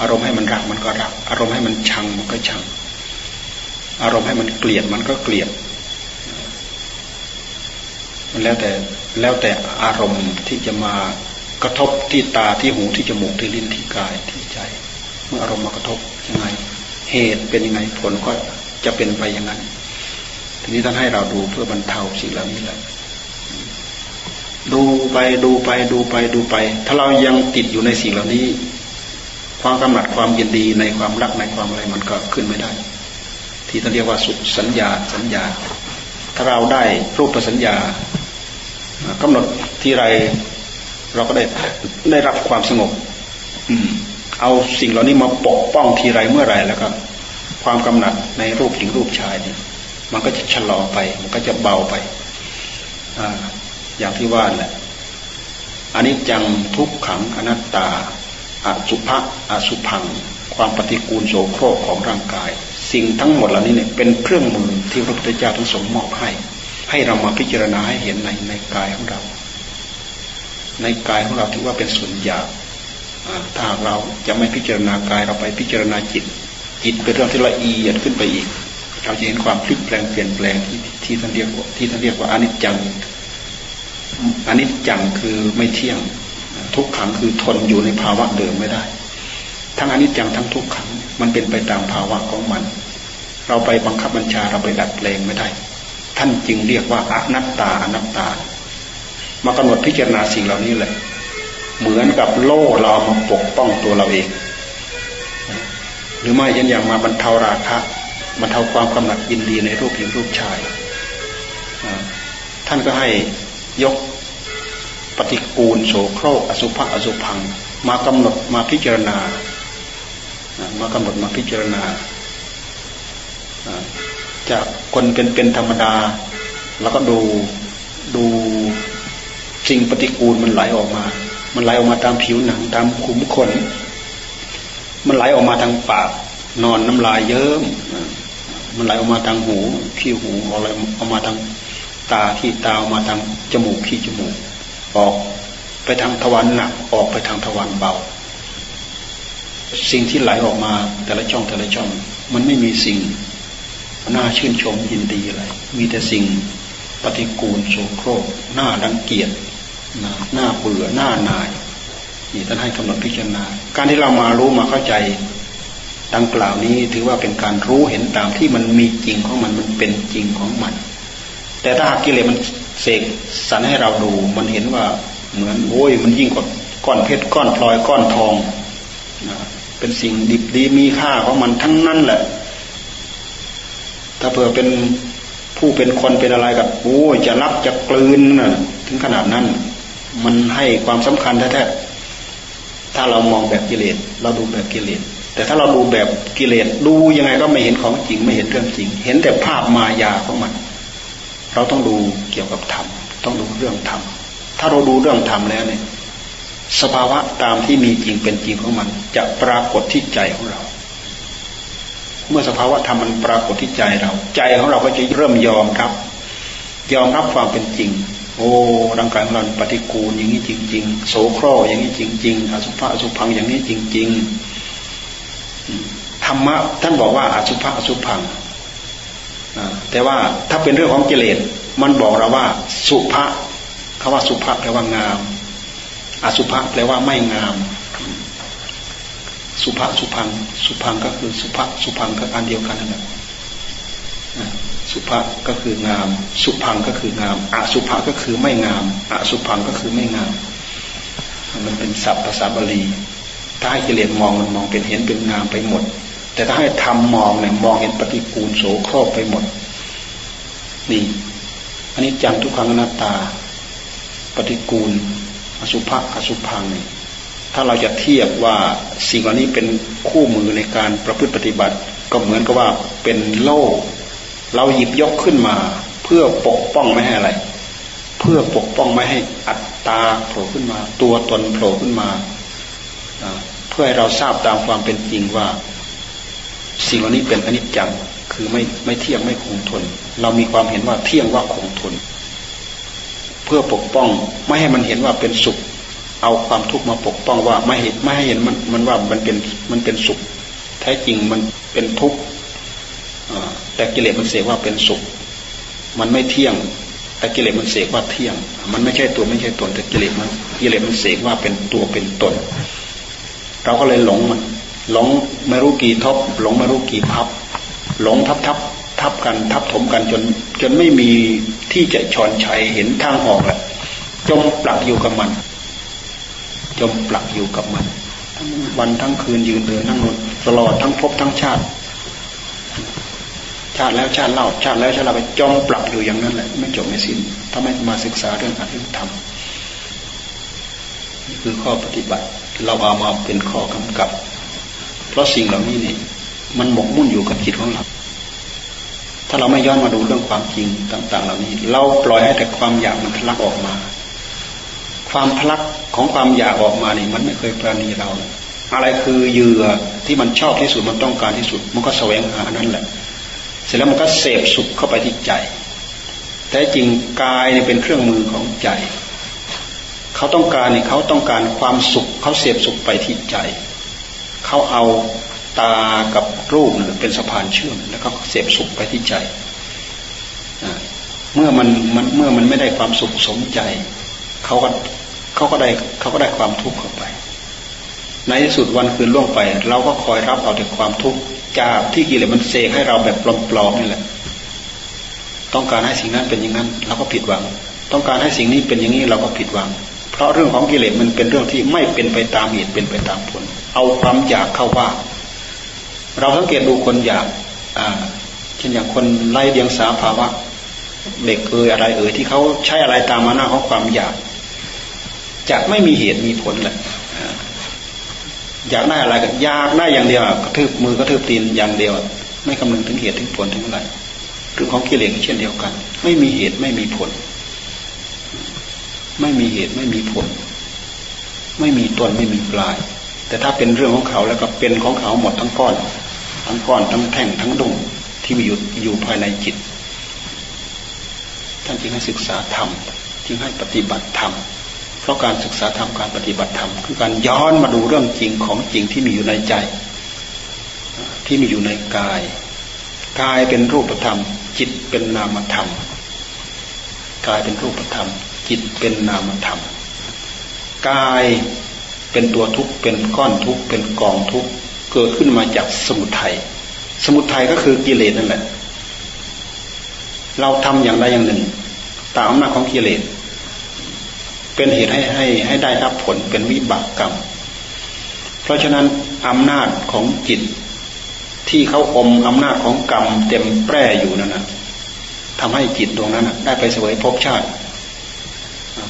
อารมณ์ให้มันรักมันก็รัก อารมณ์ให้มันชังมันก็ชัง อารมณ์ให้มันเกลียดมันก็เกลียด มันแล้วแต่แล้วแต่อารมณ์ที่จะมากระทบที่ตาที่หูที่จมูกที่ลิ้นที่กายที่ใจ เมื่ออารมณ์มากระทบยังไง เหตุเป็นยังไงผลก็จะเป็นไปอย่างนั้น ทีนี้ท่านให้เราดูเพื่อบรรเทาสิ่งเหล่านี้แหละดูไปดูไปดูไปดูไป ถ้าเรายังติดอยู่ในสิ่งเหล่านี้ ความกำหนัดความยินดีในความรักในความอะไรมันก็ขึ้นไม่ได้ ที่ท่านเรียกว่าสุสัญญาสัญญา ถ้าเราได้รูปสัญญากำหนดที่ไร เราก็ได้ได้รับความสงบ อืม เอาสิ่งเหล่านี้มาปกป้องทีไรเมื่อไรแล้วก็ ความกำหนัดในรูปหญิงรูปชายนี่มันก็จะชะลอไป มันก็จะเบาไปออย่างที่ว่าแหละอันนี้จังทุกขังอนัตตาอสุภะอสุพัง ความปฏิกูลโสโครกของร่างกาย สิ่งทั้งหมดเหล่านี้เนี่ยเป็นเครื่องมือที่พระพุทธเจ้าทั้งสมมอบให้ ให้เรามาพิจารณาให้เห็นในในกายของเรา ในกายของเราถือว่าเป็นส่วนหยาบ ถ้าเราจะไม่พิจารณากายเราไปพิจารณาจิต จิตเป็นเรื่องที่ละเอียดขึ้นไปอีก เราจะเห็นความพลิกแปลงเปลี่ยนแปลงที่ที่ท่านเรียกว่าที่ท่านเรียกว่าอนิจจังอนิจจังคือไม่เที่ยงทุกขังคือทนอยู่ในภาวะเดิมไม่ได้ ทั้งอนิจจังทั้งทุกขังมันเป็นไปตามภาวะของมัน เราไปบังคับบัญชาเราไปดัดแปลงไม่ได้ ท่านจึงเรียกว่าอนัตตาอนัตตามากำหนดพิจารณาสิ่งเหล่านี้เลย เหมือนกับโล่เรามาปกป้องตัวเราเอง หรือไม่ยันอย่างมาบรรเทาราคะมันเทาความกำหนัดยินดีในรูปหญิงรูปชาย ท่านก็ให้ยกปฏิกูลโสโครกอสุภะอสุพัง มากำหนดมาพิจารณา มากำหนดมาพิจารณา จากคนเป็นเป็นธรรมดา แล้วก็ดูดูสิ่งปฏิกูลมันไหลออกมา มันไหลออกมาตามผิวหนัง ตามขุมขน มันไหลออกมาทางปาก นอนน้ำลายเยิ้มมันไหลออกมาทางหูขี้หูอะไรออกมาทางตาขี้ตาออกมาทางจมูกขี้จมูก ออกไปทางทวารหนักออกไปทางทวารเบา สิ่งที่ไหลออกมาแต่ละช่องแต่ละช่อง มันไม่มีสิ่งน่าชื่นชมยินดีอะไรมีแต่สิ่งปฏิกูลโสโครกหน้าดังเกียจ หน้าเบื่อหน้านายนี่ท่านให้กำหนดพิจารณา การที่เรามารู้มาเข้าใจดังกล่าวนี้ถือว่าเป็นการรู้เห็นตามที่มันมีจริงของมันมันเป็นจริงของมัน แต่ถ้าหากกิเลสมันเสกสรรให้เราดู มันเห็นว่าเหมือนโอ้ยมันยิ่งกว่าก้อนเพชรก้อนพลอยก้อนทองนะเป็นสิ่งดิบดีมีค่าของมันทั้งนั้นแหละ ถ้าเผื่อเป็นผู้เป็นคนเป็นอะไรกับโอ้ยจะรับจะกลืนนะถึงขนาดนั้น มันให้ความสำคัญแท้ๆถ้าเรามองแบบกิเลสเราดูแบบกิเลสแต่ถ้าเราดูแบบกิเลสดูยังไงก็ไม่เห็นของจริงไม่เห็นเรื่องจริง เห็นแต่ภาพมายาของมัน เราต้องดูเกี่ยวกับธรรมต้องดูเรื่องธรรมถ้าเราดูเรื่องธรรมแล้วเนี่ย สภาวะตามที่มีจริงเป็นจริงของมัน จะปรากฏที่ใจของเรา เมื่อสภาวะธรรมมันปรากฏที่ใจเรา ใจของเราก็จะเริ่มยอมรับ ยอมรับความเป็นจริง โอ้ร่างกายของเราปฏิกูลอย่างนี้จริง ๆ โสโครอย่างนี้จริง ๆอสุภะอสุพังอย่างนี้จริง ๆธรรมะท่านบอกว่าอสุภะอสุพังแต่ว่าถ้าเป็นเรื่องของกิเลสมันบอกเราว่า สุภะคำว่าสุภะแปลว่างาม อสุภะแปลว่าไม่งาม สุภะสุพัง สุพังก็คือสุภะสุพังก็อันเดียวกันนั่นแหละ สุภะก็คืองาม สุพังก็คืองามอสุภะก็คือไม่งามอสุพังก็คือไม่งาม มันเป็นศัพท์ภาษาบาลีถ้าให้กิเลสมองมันมองเป็นเห็นเป็นงามไปหมด แต่ถ้าให้ทำมองเนี่ยมองเห็นปฏิกูลโสโครกไปหมด นี่อันนี้จังทุกขังอนัตตา ปฏิกูล อสุภะอสุพังนี่ถ้าเราจะเทียบว่าสิ่งเหล่านี้เป็นคู่มือในการประพฤติปฏิบัติ ก็เหมือนกับว่าเป็นโล่ เราหยิบยกขึ้นมา เพื่อปกป้องไม่ให้อะไร เพื่อปกป้องไม่ให้อัตตาโผล่ขึ้นมา ตัวตนโผล่ขึ้นมา เพื่อให้เราทราบตามความเป็นจริงว่า สิ่งเหล่านี้เป็นอนิจจังคือไม่ไม่เที่ยงไม่คงทน เรามีความเห็นว่าเที่ยงว่าคงทน เพื่อปกป้องไม่ให้มันเห็นว่าเป็นสุข เอาความทุกข์มาปกป้องว่าไม่เห็นไม่ให้เห็นมันมันว่ามันเป็นมันเป็นสุข แท้จริงมันเป็นทุกข์ แต่กิเลสมันเสกว่าเป็นสุข มันไม่เที่ยง แต่กิเลสมันเสกว่าเที่ยง มันไม่ใช่ตัวไม่ใช่ตน แต่กิเลสมันกิเลสมันเสกว่าเป็นตัวเป็นตน เราก็เลยหลงมัน หลงไม่รู้กี่ทบหลงไม่รู้กี่พับ หลงทับทับทับกันทับถมกันจน จนไม่มีที่จะชอนชัยเห็นทางออกแหละจมปลักอยู่กับมัน จมปลักอยู่กับมัน ทั้งวันทั้งคืนยืนเดินนั่งนอนตลอดทั้งพบทั้งชาติ ชาติแล้วชาติเล่าชาติแล้วชาติเราไปจมปลักอยู่อย่างนั้นแหละไม่จบไม่สิ้นถ้าไม่มาศึกษาเรื่องอริยธรรมนี่คือข้อปฏิบัติ เราเอามาเป็นข้อกำกับ เพราะสิ่งเหล่านี้เนี่ยมันหมกมุ่นอยู่กับจิตของเราถ้าเราไม่ย้อนมาดูเรื่องความจริงต่าง ๆ เหล่านี้ เราปล่อยให้แต่ความอยากมันทะลักออกมา ความทะลักของความอยากออกมานี่มันไม่เคยปราณีเรา อะไรคือเหยื่อที่มันชอบที่สุดมันต้องการที่สุด มันก็แสวงหานั่นแหละ เสร็จแล้วมันก็เสพสุขเข้าไปที่ใจ แต่จริงกายเนี่ยเป็นเครื่องมือของใจ เขาต้องการเนี่ยเขาต้องการความสุข เขาเสียบสุขไปที่ใจ เขาเอาตากับรูปเป็นสะพานเชื่อม แล้วก็เสียบสุขไปที่ใจ เมื่อมันมันเมื่อมันไม่ได้ความสุขสมใจ เขาก็เขาก็ได้เขาก็ได้ความทุกข์เข้าไป ในที่สุดวันคืนล่วงไป เราก็คอยรับเอาแต่ความทุกข์ จากที่กิเลสมันเสกให้เราแบบปลอมๆนี่แหละ ต้องการให้สิ่งนั้นเป็นอย่างนั้น เราก็ผิดหวัง ต้องการให้สิ่งนี้เป็นอย่างนี้เราก็ผิดหวัง เพราะเรื่องของกิเลสมันเป็นเรื่องที่ไม่เป็นไปตามเหตุเป็นไปตามผล เอาความอยากเข้าว่า เราสังเกตดูคนอยากอ่าเช่นอย่างคนไล่เดียงสาภาวะเด็กเอ่ยอะไรเอ่ยที่เขาใช้อะไรตามมาหน้าของความอยากจะไม่มีเหตุมีผลแหละ อยากได้อะไรก็อยากได้อย่างเดียวกระทืบมือกระทืบตีนอย่างเดียว ไม่คำนึงถึงเหตุถึงผลถึงอะไรเรื่องของกิเลสเช่นเดียวกัน ไม่มีเหตุไม่มีผล ไม่มีเหตุไม่มีผล ไม่มีต้นไม่มีปลาย แต่ถ้าเป็นเรื่องของเขาแล้วก็เป็นของเขาหมดทั้งก้อน ทั้งก้อนทั้งแท่งทั้งดงที่มีอยู่อยู่ภายในจิต ท่านจึงให้ศึกษาธรรมจึงให้ปฏิบัติธรรม เพราะการศึกษาธรรมการปฏิบัติธรรมคือการย้อนมาดูเรื่องจริงของจริงที่มีอยู่ในใจ ที่มีอยู่ในกาย กายเป็นรูปธรรม จิตเป็นนามธรรม กายเป็นรูปธรรม จิตเป็นนามธรรม กายเป็นตัวทุกข์เป็นก้อนทุกข์เป็นกองทุกข์เกิดขึ้นมาจากสมุทัยสมุทัยก็คือกิเลสนั่นแหละ เราทำอย่างใดอย่างหนึ่ง ตามอำนาจของกิเลส เป็นเหตุให้ให้ให้ได้รับผลเป็นวิบากกรรม เพราะฉะนั้นอำนาจของจิต ที่เขาอมอำนาจของกรรม เต็มแปร่อยู่นั่นนะทำให้จิตดวงนั้นได้ไปเสวยภพชาติ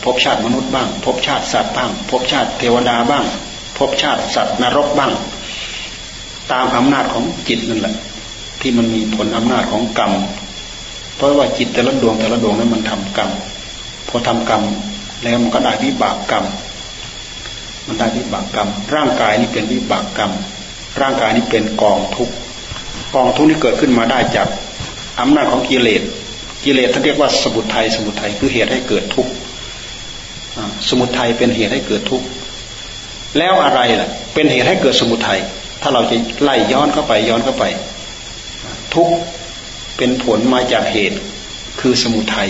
ภพชาติมนุษย์บ้างภพชาติสัตว์บ้างภพชาติเทวดาบ้างภพชาติสัตว์นรกบ้าง ตามอำนาจของจิตนั่นแหละ ที่มันมีผลอำนาจของกรรม เพราะว่าจิตแต่ละดวงแต่ละดวงนั้นมันทำกรรมพอทำกรรม แล้วมันก็ได้วิบากกรรม มันได้วิบากกรรม ร่างกายนี้เป็นวิบากกรรม ร่างกายนี้เป็นกองทุกกองทุกนี้เกิดขึ้นมาได้จากอำนาจของกิเลส กิเลสท่านเรียกว่าสมุทัย สมุทัยคือเหตุให้เกิดทุกข์สมุทัยเป็นเหตุให้เกิดทุกข์ แล้วอะไรล่ะ เป็นเหตุให้เกิดสมุทัย ถ้าเราจะไล่ย้อนเข้าไปย้อนเข้าไป ทุกข์เป็นผลมาจากเหตุคือสมุทัย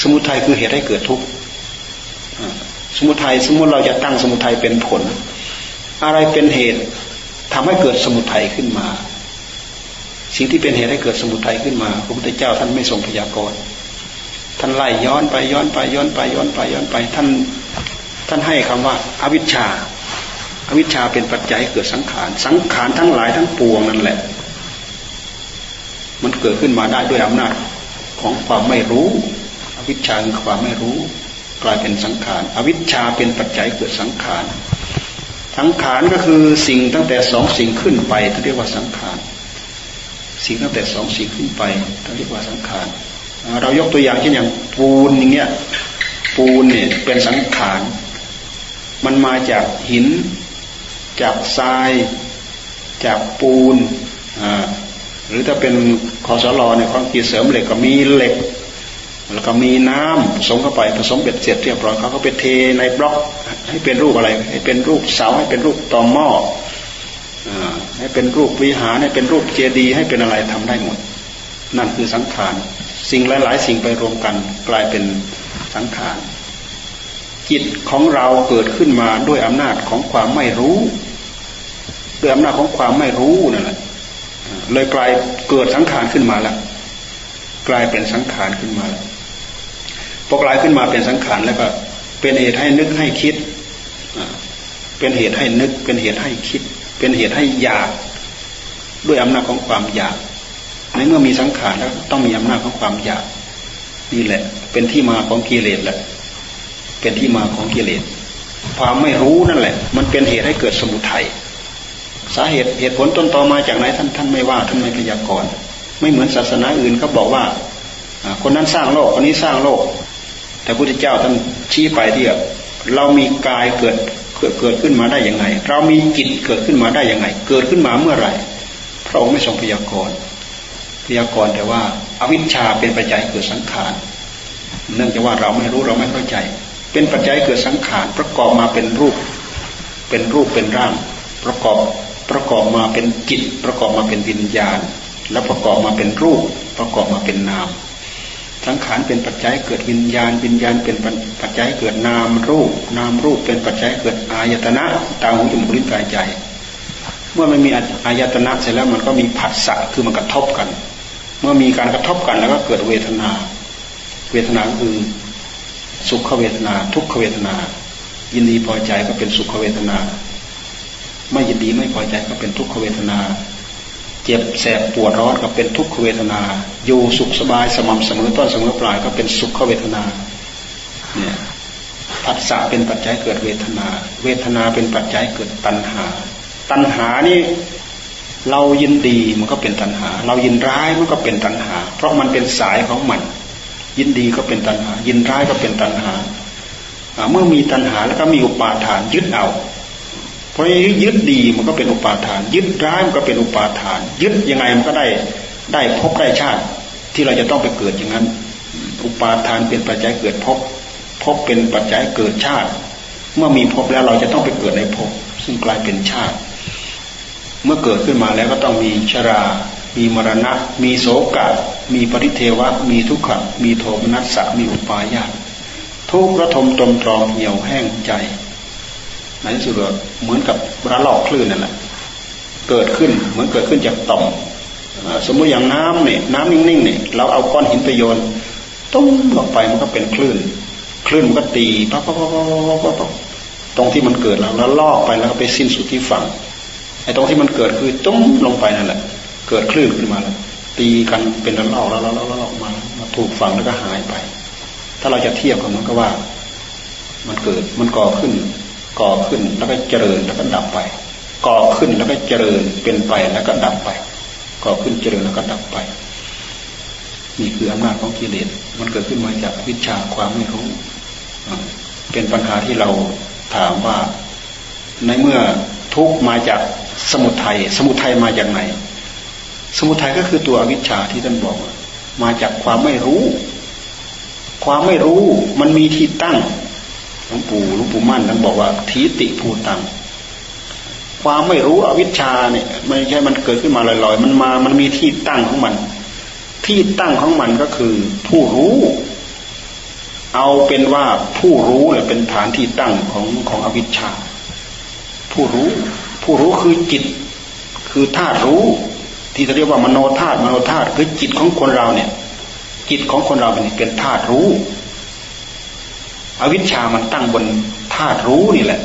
สมุทัยคือเหตุให้เกิดทุกข์ สมุทัยสมมติเราจะตั้งสมุทัยเป็นผล อะไรเป็นเหตุทำให้เกิดสมุทัยขึ้นมา สิ่งที่เป็นเหตุให้เกิดสมุทัยขึ้นมาพระพุทธเจ้าท่านไม่ทรงพยากรณ์ท่านไล่ย้อนไปย้อนไปย้อนไปย้อนไปย้อนไป ท่านท่านให้คำว่าอวิชชาอวิชชาเป็นปัจจัยเกิดสังขาร สังขารทั้งหลายทั้งปวงนั่นแหละ มันเกิดขึ้นมาได้ด้วยอำนาจของความไม่รู้ อวิชชาคือความไม่รู้ กลายเป็นสังขาร อวิชชาเป็นปัจจัยเกิดสังขาร สังขารก็คือสิ่งตั้งแต่สองสิ่งขึ้นไปท่าเรียกว่าสังขาร สิ่งตั้งแต่สองสิ่งขึ้นไปท่าเรียกว่าสังขาร เรายกตัวอย่างเช่นอย่างปูนอย่างเงี้ย ปูนเนี่ยเป็นสังขาร มันมาจากหิน จากทราย จากปูน หรือถ้าเป็นคอสลอเนี่ยความกีดเสริมเหล็กก็มีเหล็ก แล้วก็มีน้ำผสมเข้าไปผสมเบ็ดเสร็จเรียบร้อยเขาก็ไปเทในบล็อก ให้เป็นรูปอะไร ให้เป็นรูปเสาให้เป็นรูปตอหม้อให้เป็นรูปวิหารให้เป็นรูปเจดีย์ให้เป็นอะไรทำได้หมด นั่นคือสังขารสิ่งหลาย ๆ สิ่งไปรวมกันกลายเป็นสังขารจิตของเราเกิดขึ้นมาด้วยอำนาจของความไม่รู้ด้วยอำนาจของความไม่รู้นั่นแหละเลยกลายเกิดสังขารขึ้นมาแล้วกลายเป็นสังขารขึ้นมาแล้ว พอกลายขึ้นมาเป็นสังขารแล้วก็เป็นเหตุให้นึกให้คิด เป็นเหตุให้นึก เป็นเหตุให้คิด เป็นเหตุให้อยาก ด้วยอำนาจของความอยาก ในเมื่อมีสังขารแล้วต้องมีอำนาจของความอยาก นี่แหละ เป็นที่มาของกิเลสแหละ เป็นที่มาของกิเลส ความไม่รู้นั่นแหละ มันเป็นเหตุให้เกิดสมุทัย สาเหตุเหตุผลต้นตอมาจากไหนท่านท่านไม่ว่าท่านไม่พยากรณ์ ไม่เหมือนศาสนาอื่นเขาบอกว่า คนนั้นสร้างโลก คนนี้สร้างโลก แต่พุทธเจ้าท่านชี้ไปที่แบบเรามีกายเกิดเกิดเกิดขึ้นมาได้ยังไง เรามีจิตเกิดขึ้นมาได้ยังไง เกิดขึ้นมาเมื่อไหร่พระองค์ไม่ทรงพยากรณ์พยากรณ์แต่ว่าอาวิชชาเป็นปัจจัยเกิดสังขารเนื่องจากว่าเราไม่รู้เราไม่เข้าใจ เป็นปัจจัยเกิดสังขารประกอบมาเป็นรูป เป็นรูปเป็นร่าง ประกอบประกอบมาเป็นจิต ประกอบมาเป็นวิญญาณ แล้วประกอบมาเป็นรูป ประกอบมาเป็นนาม สังขารเป็นปัจจัยเกิดวิญญาณ วิญญาณเป็นปัจจัยเกิดนามรูป นามรูปเป็นปัจจัยเกิดอายตนะตาหูจมูกลิ้นกายใจ เมื่อมันมีอายตนะเสร็จแล้วมันก็มีผัสสะคือมันกระทบกัน เมื่อมีการกระทบกันแล้วก็เกิดเวทนา เวทนาคือสุขเวทนา ทุกขเวทนา ยินดีพอใจก็เป็นสุขเวทนา ไม่ยินดีไม่พอใจก็เป็นทุกขเวทนา เจ็บแสบปวดร้อนก็เป็นทุกขเวทนา อยู่สุขสบายสม่ำเสมอต้นเสมอปลายก็เป็นสุขเวทนาเนี่ยผัสสะเป็นปัจจัยเกิดเวทนา เวทนาเป็นปัจจัยเกิดตัณหา ตัณหานี่เรายินดีมันก็เป็นตัณหา เรายินร้ายมันก็เป็นตัณหา เพราะมันเป็นสายของมัน ยินดีก็เป็นตัณหา ยินร้ายก็เป็นตัณหา เมื่อมีตัณหาแล้วก็มีอุปาทานยึดเอา เพราะยึดดีมันก็เป็นอุปาทาน ยึดร้ายมันก็เป็นอุปาทาน ยึดยังไงมันก็ได้ได้พบได้ชาติ ที่เราจะต้องไปเกิดอย่างนั้น อุปาทานเป็นปัจจัยเกิดพบพบเป็นปัจจัยเกิดชาติ เมื่อมีพบแล้วเราจะต้องไปเกิดในภพซึ่งกลายเป็นชาติ เมื่อเกิดขึ้นมาแล้วก็ต้องมีชรา มีมรณะ มีโศกะ มีปริเทวะ มีทุกขะ มีโทมนัสสะ มีอุปาญาตทุกระทมตมตรองเหี่ยวแห้งใจ ในที่สุดเหมือนกับระลอกคลื่นนั่นแหละเกิดขึ้นเหมือนเกิดขึ้นจากต่อมสมมติอย่างน้ำเนี่ยน้ำนิ่งๆเนี่ยเราเอาก้อนหินไปโยนตุ้มลงไปมันก็เป็นคลื่น คลื่นมันก็ตีปั๊บปั๊บปั๊บปั๊บปั๊บตรงที่มันเกิดแล้วแล้วลอกไปแล้วก็ไปสิ้นสุดที่ฝั่งไอ้ตรงที่มันเกิดคือตุ้มลงไปนั่นแหละ เกิดคลื่นขึ้นมาแล้วตีกันเป็นระลอกแล้วแล้วแล้วออกมามาถูกฝั่งแล้วก็หายไป ถ้าเราจะเทียบกับมันก็ว่า มันเกิดมันก่อขึ้น ก่อขึ้นแล้วก็เจริญแล้วก็ดับไป ก่อขึ้นแล้วก็เจริญเป็นไปแล้วก็ดับไป ก่อขึ้นเจริญแล้วก็ดับไปนี่คืออำนาจของกิเลส มันเกิดขึ้นมาจากวิชาความไม่รู้ เป็นปัญหาที่เราถามว่า ในเมื่อทุกมาจากสมุทัย สมุทัยมาจากไหน สมุทัยก็คือตัวอวิชชาที่ท่านบอก มาจากความไม่รู้ ความไม่รู้มันมีที่ตั้ง หลวงปู่หลวงปู่มั่นท่านบอกว่าทีติภูตัง ความไม่รู้อวิชชาเนี่ยไม่ใช่มันเกิดขึ้นมาลอยๆ มันมา มันมีที่ตั้งของมัน ที่ตั้งของมันก็คือ ผู้รู้ เอาเป็นว่าผู้รู้เนี่ยเป็นฐานที่ตั้งของของอวิชชา ผู้รู้ ผู้รู้คือจิต คือธาตุรู้ ที่จะเรียกว่ามโนธาตุมโนธาตุคือจิตของคนเราเนี่ย จิตของคนเราเป็นเป็นธาตุรู้ อวิชชามันตั้งบนธาตุรู้นี่แหละ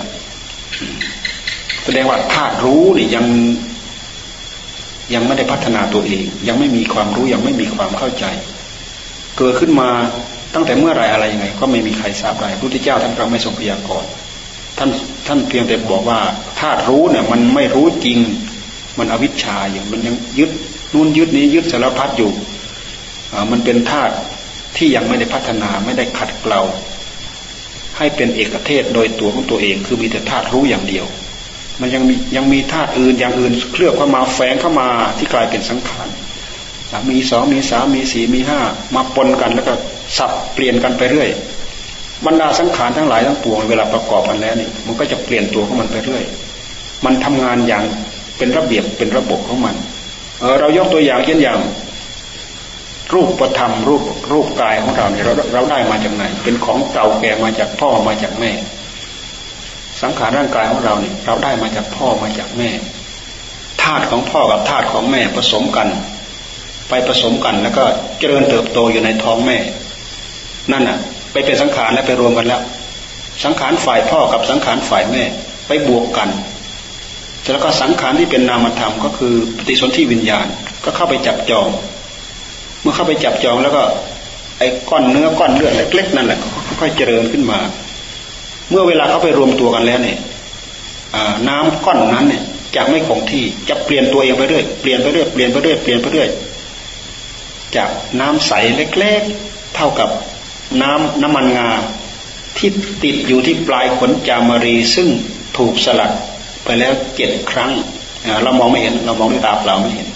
แสดงว่าธาตุรู้นี่ยังยังไม่ได้พัฒนาตัวเอง ยังไม่มีความรู้ยังไม่มีความเข้าใจ เกิดขึ้นมาตั้งแต่เมื่อไรอะไรยังไง ก็ไม่มีใครทราบได้พระพุทธเจ้าท่านก็ไม่ทรงพยากรณ์ท่านท่านเพียงแต่บอกว่าธาตุรู้เนี่ย มันไม่รู้จริง มันอวิชชาอย่างมันยังยึดนู่นยึดนี้ยึดสารพัดอยู่มันเป็นธาตุที่ยังไม่ได้พัฒนาไม่ได้ขัดเกลา ให้เป็นเอกเทศโดยตัวของตัวเอง คือมีแต่ธาตุรู้อย่างเดียว มันยังมียังมีธาตุอื่นอย่างอื่นเคลือบเข้ามาแฝงเข้ามาที่กลายเป็นสังขารมีสองมีสามมีสี่มีห้ามาปนกันแล้วก็สับเปลี่ยนกันไปเรื่อย บรรดาสังขารทั้งหลายทั้งปวงเวลาประกอบกันแล้วนี่มันก็จะเปลี่ยนตัวของมันไปเรื่อย มันทำงานอย่างเป็นระเบียบเป็นระบบของมันเออเรายกตัวอย่างเช่นอย่าง รูปประธรรมรูปรูปกายของเราเนี่ยเราเราได้มาจากไหน เป็นของเก่าแก่มาจากพ่อมาจากแม่ สังขารร่างกายของเราเนี่ยเราได้มาจากพ่อมาจากแม่ธาตุของพ่อกับธาตุของแม่ผสมกัน ไปผสมกันแล้วก็เจริญเติบโตอยู่ในท้องแม่ นั่นน่ะ ไปเป็นสังขารแล้วไปรวมกันแล้ว สังขารฝ่ายพ่อกับสังขารฝ่ายแม่ ไปบวกกันแล้วก็สังขารที่เป็นนามธรรมก็คือปฏิสนธิวิญญาณก็เข้าไปจับจอง เมื่อเข้าไปจับจองแล้วก็ ไอ้ก้อนเนื้อก้อนเลือดเล็กๆนั่นแหละค่อยๆเจริญขึ้นมา เมื่อเวลาเขาไปรวมตัวกันแล้วเนี่ยน้ำก้อนนั้นเนี่ยจะไม่คงที่จะเปลี่ยนตัวเองไปเรื่อยเปลี่ยนไปเรื่อยเปลี่ยนไปเรื่อยเปลี่ยนไปเรื่อยจากน้ำใสเล็กๆ เท่ากับน้ำน้ำมันงาที่ติดอยู่ที่ปลายขนจามรีซึ่งถูกสลัดไปแล้วเจ็ดครั้ง เรามองไม่เห็น เรามองด้วยตาเปล่าไม่เห็น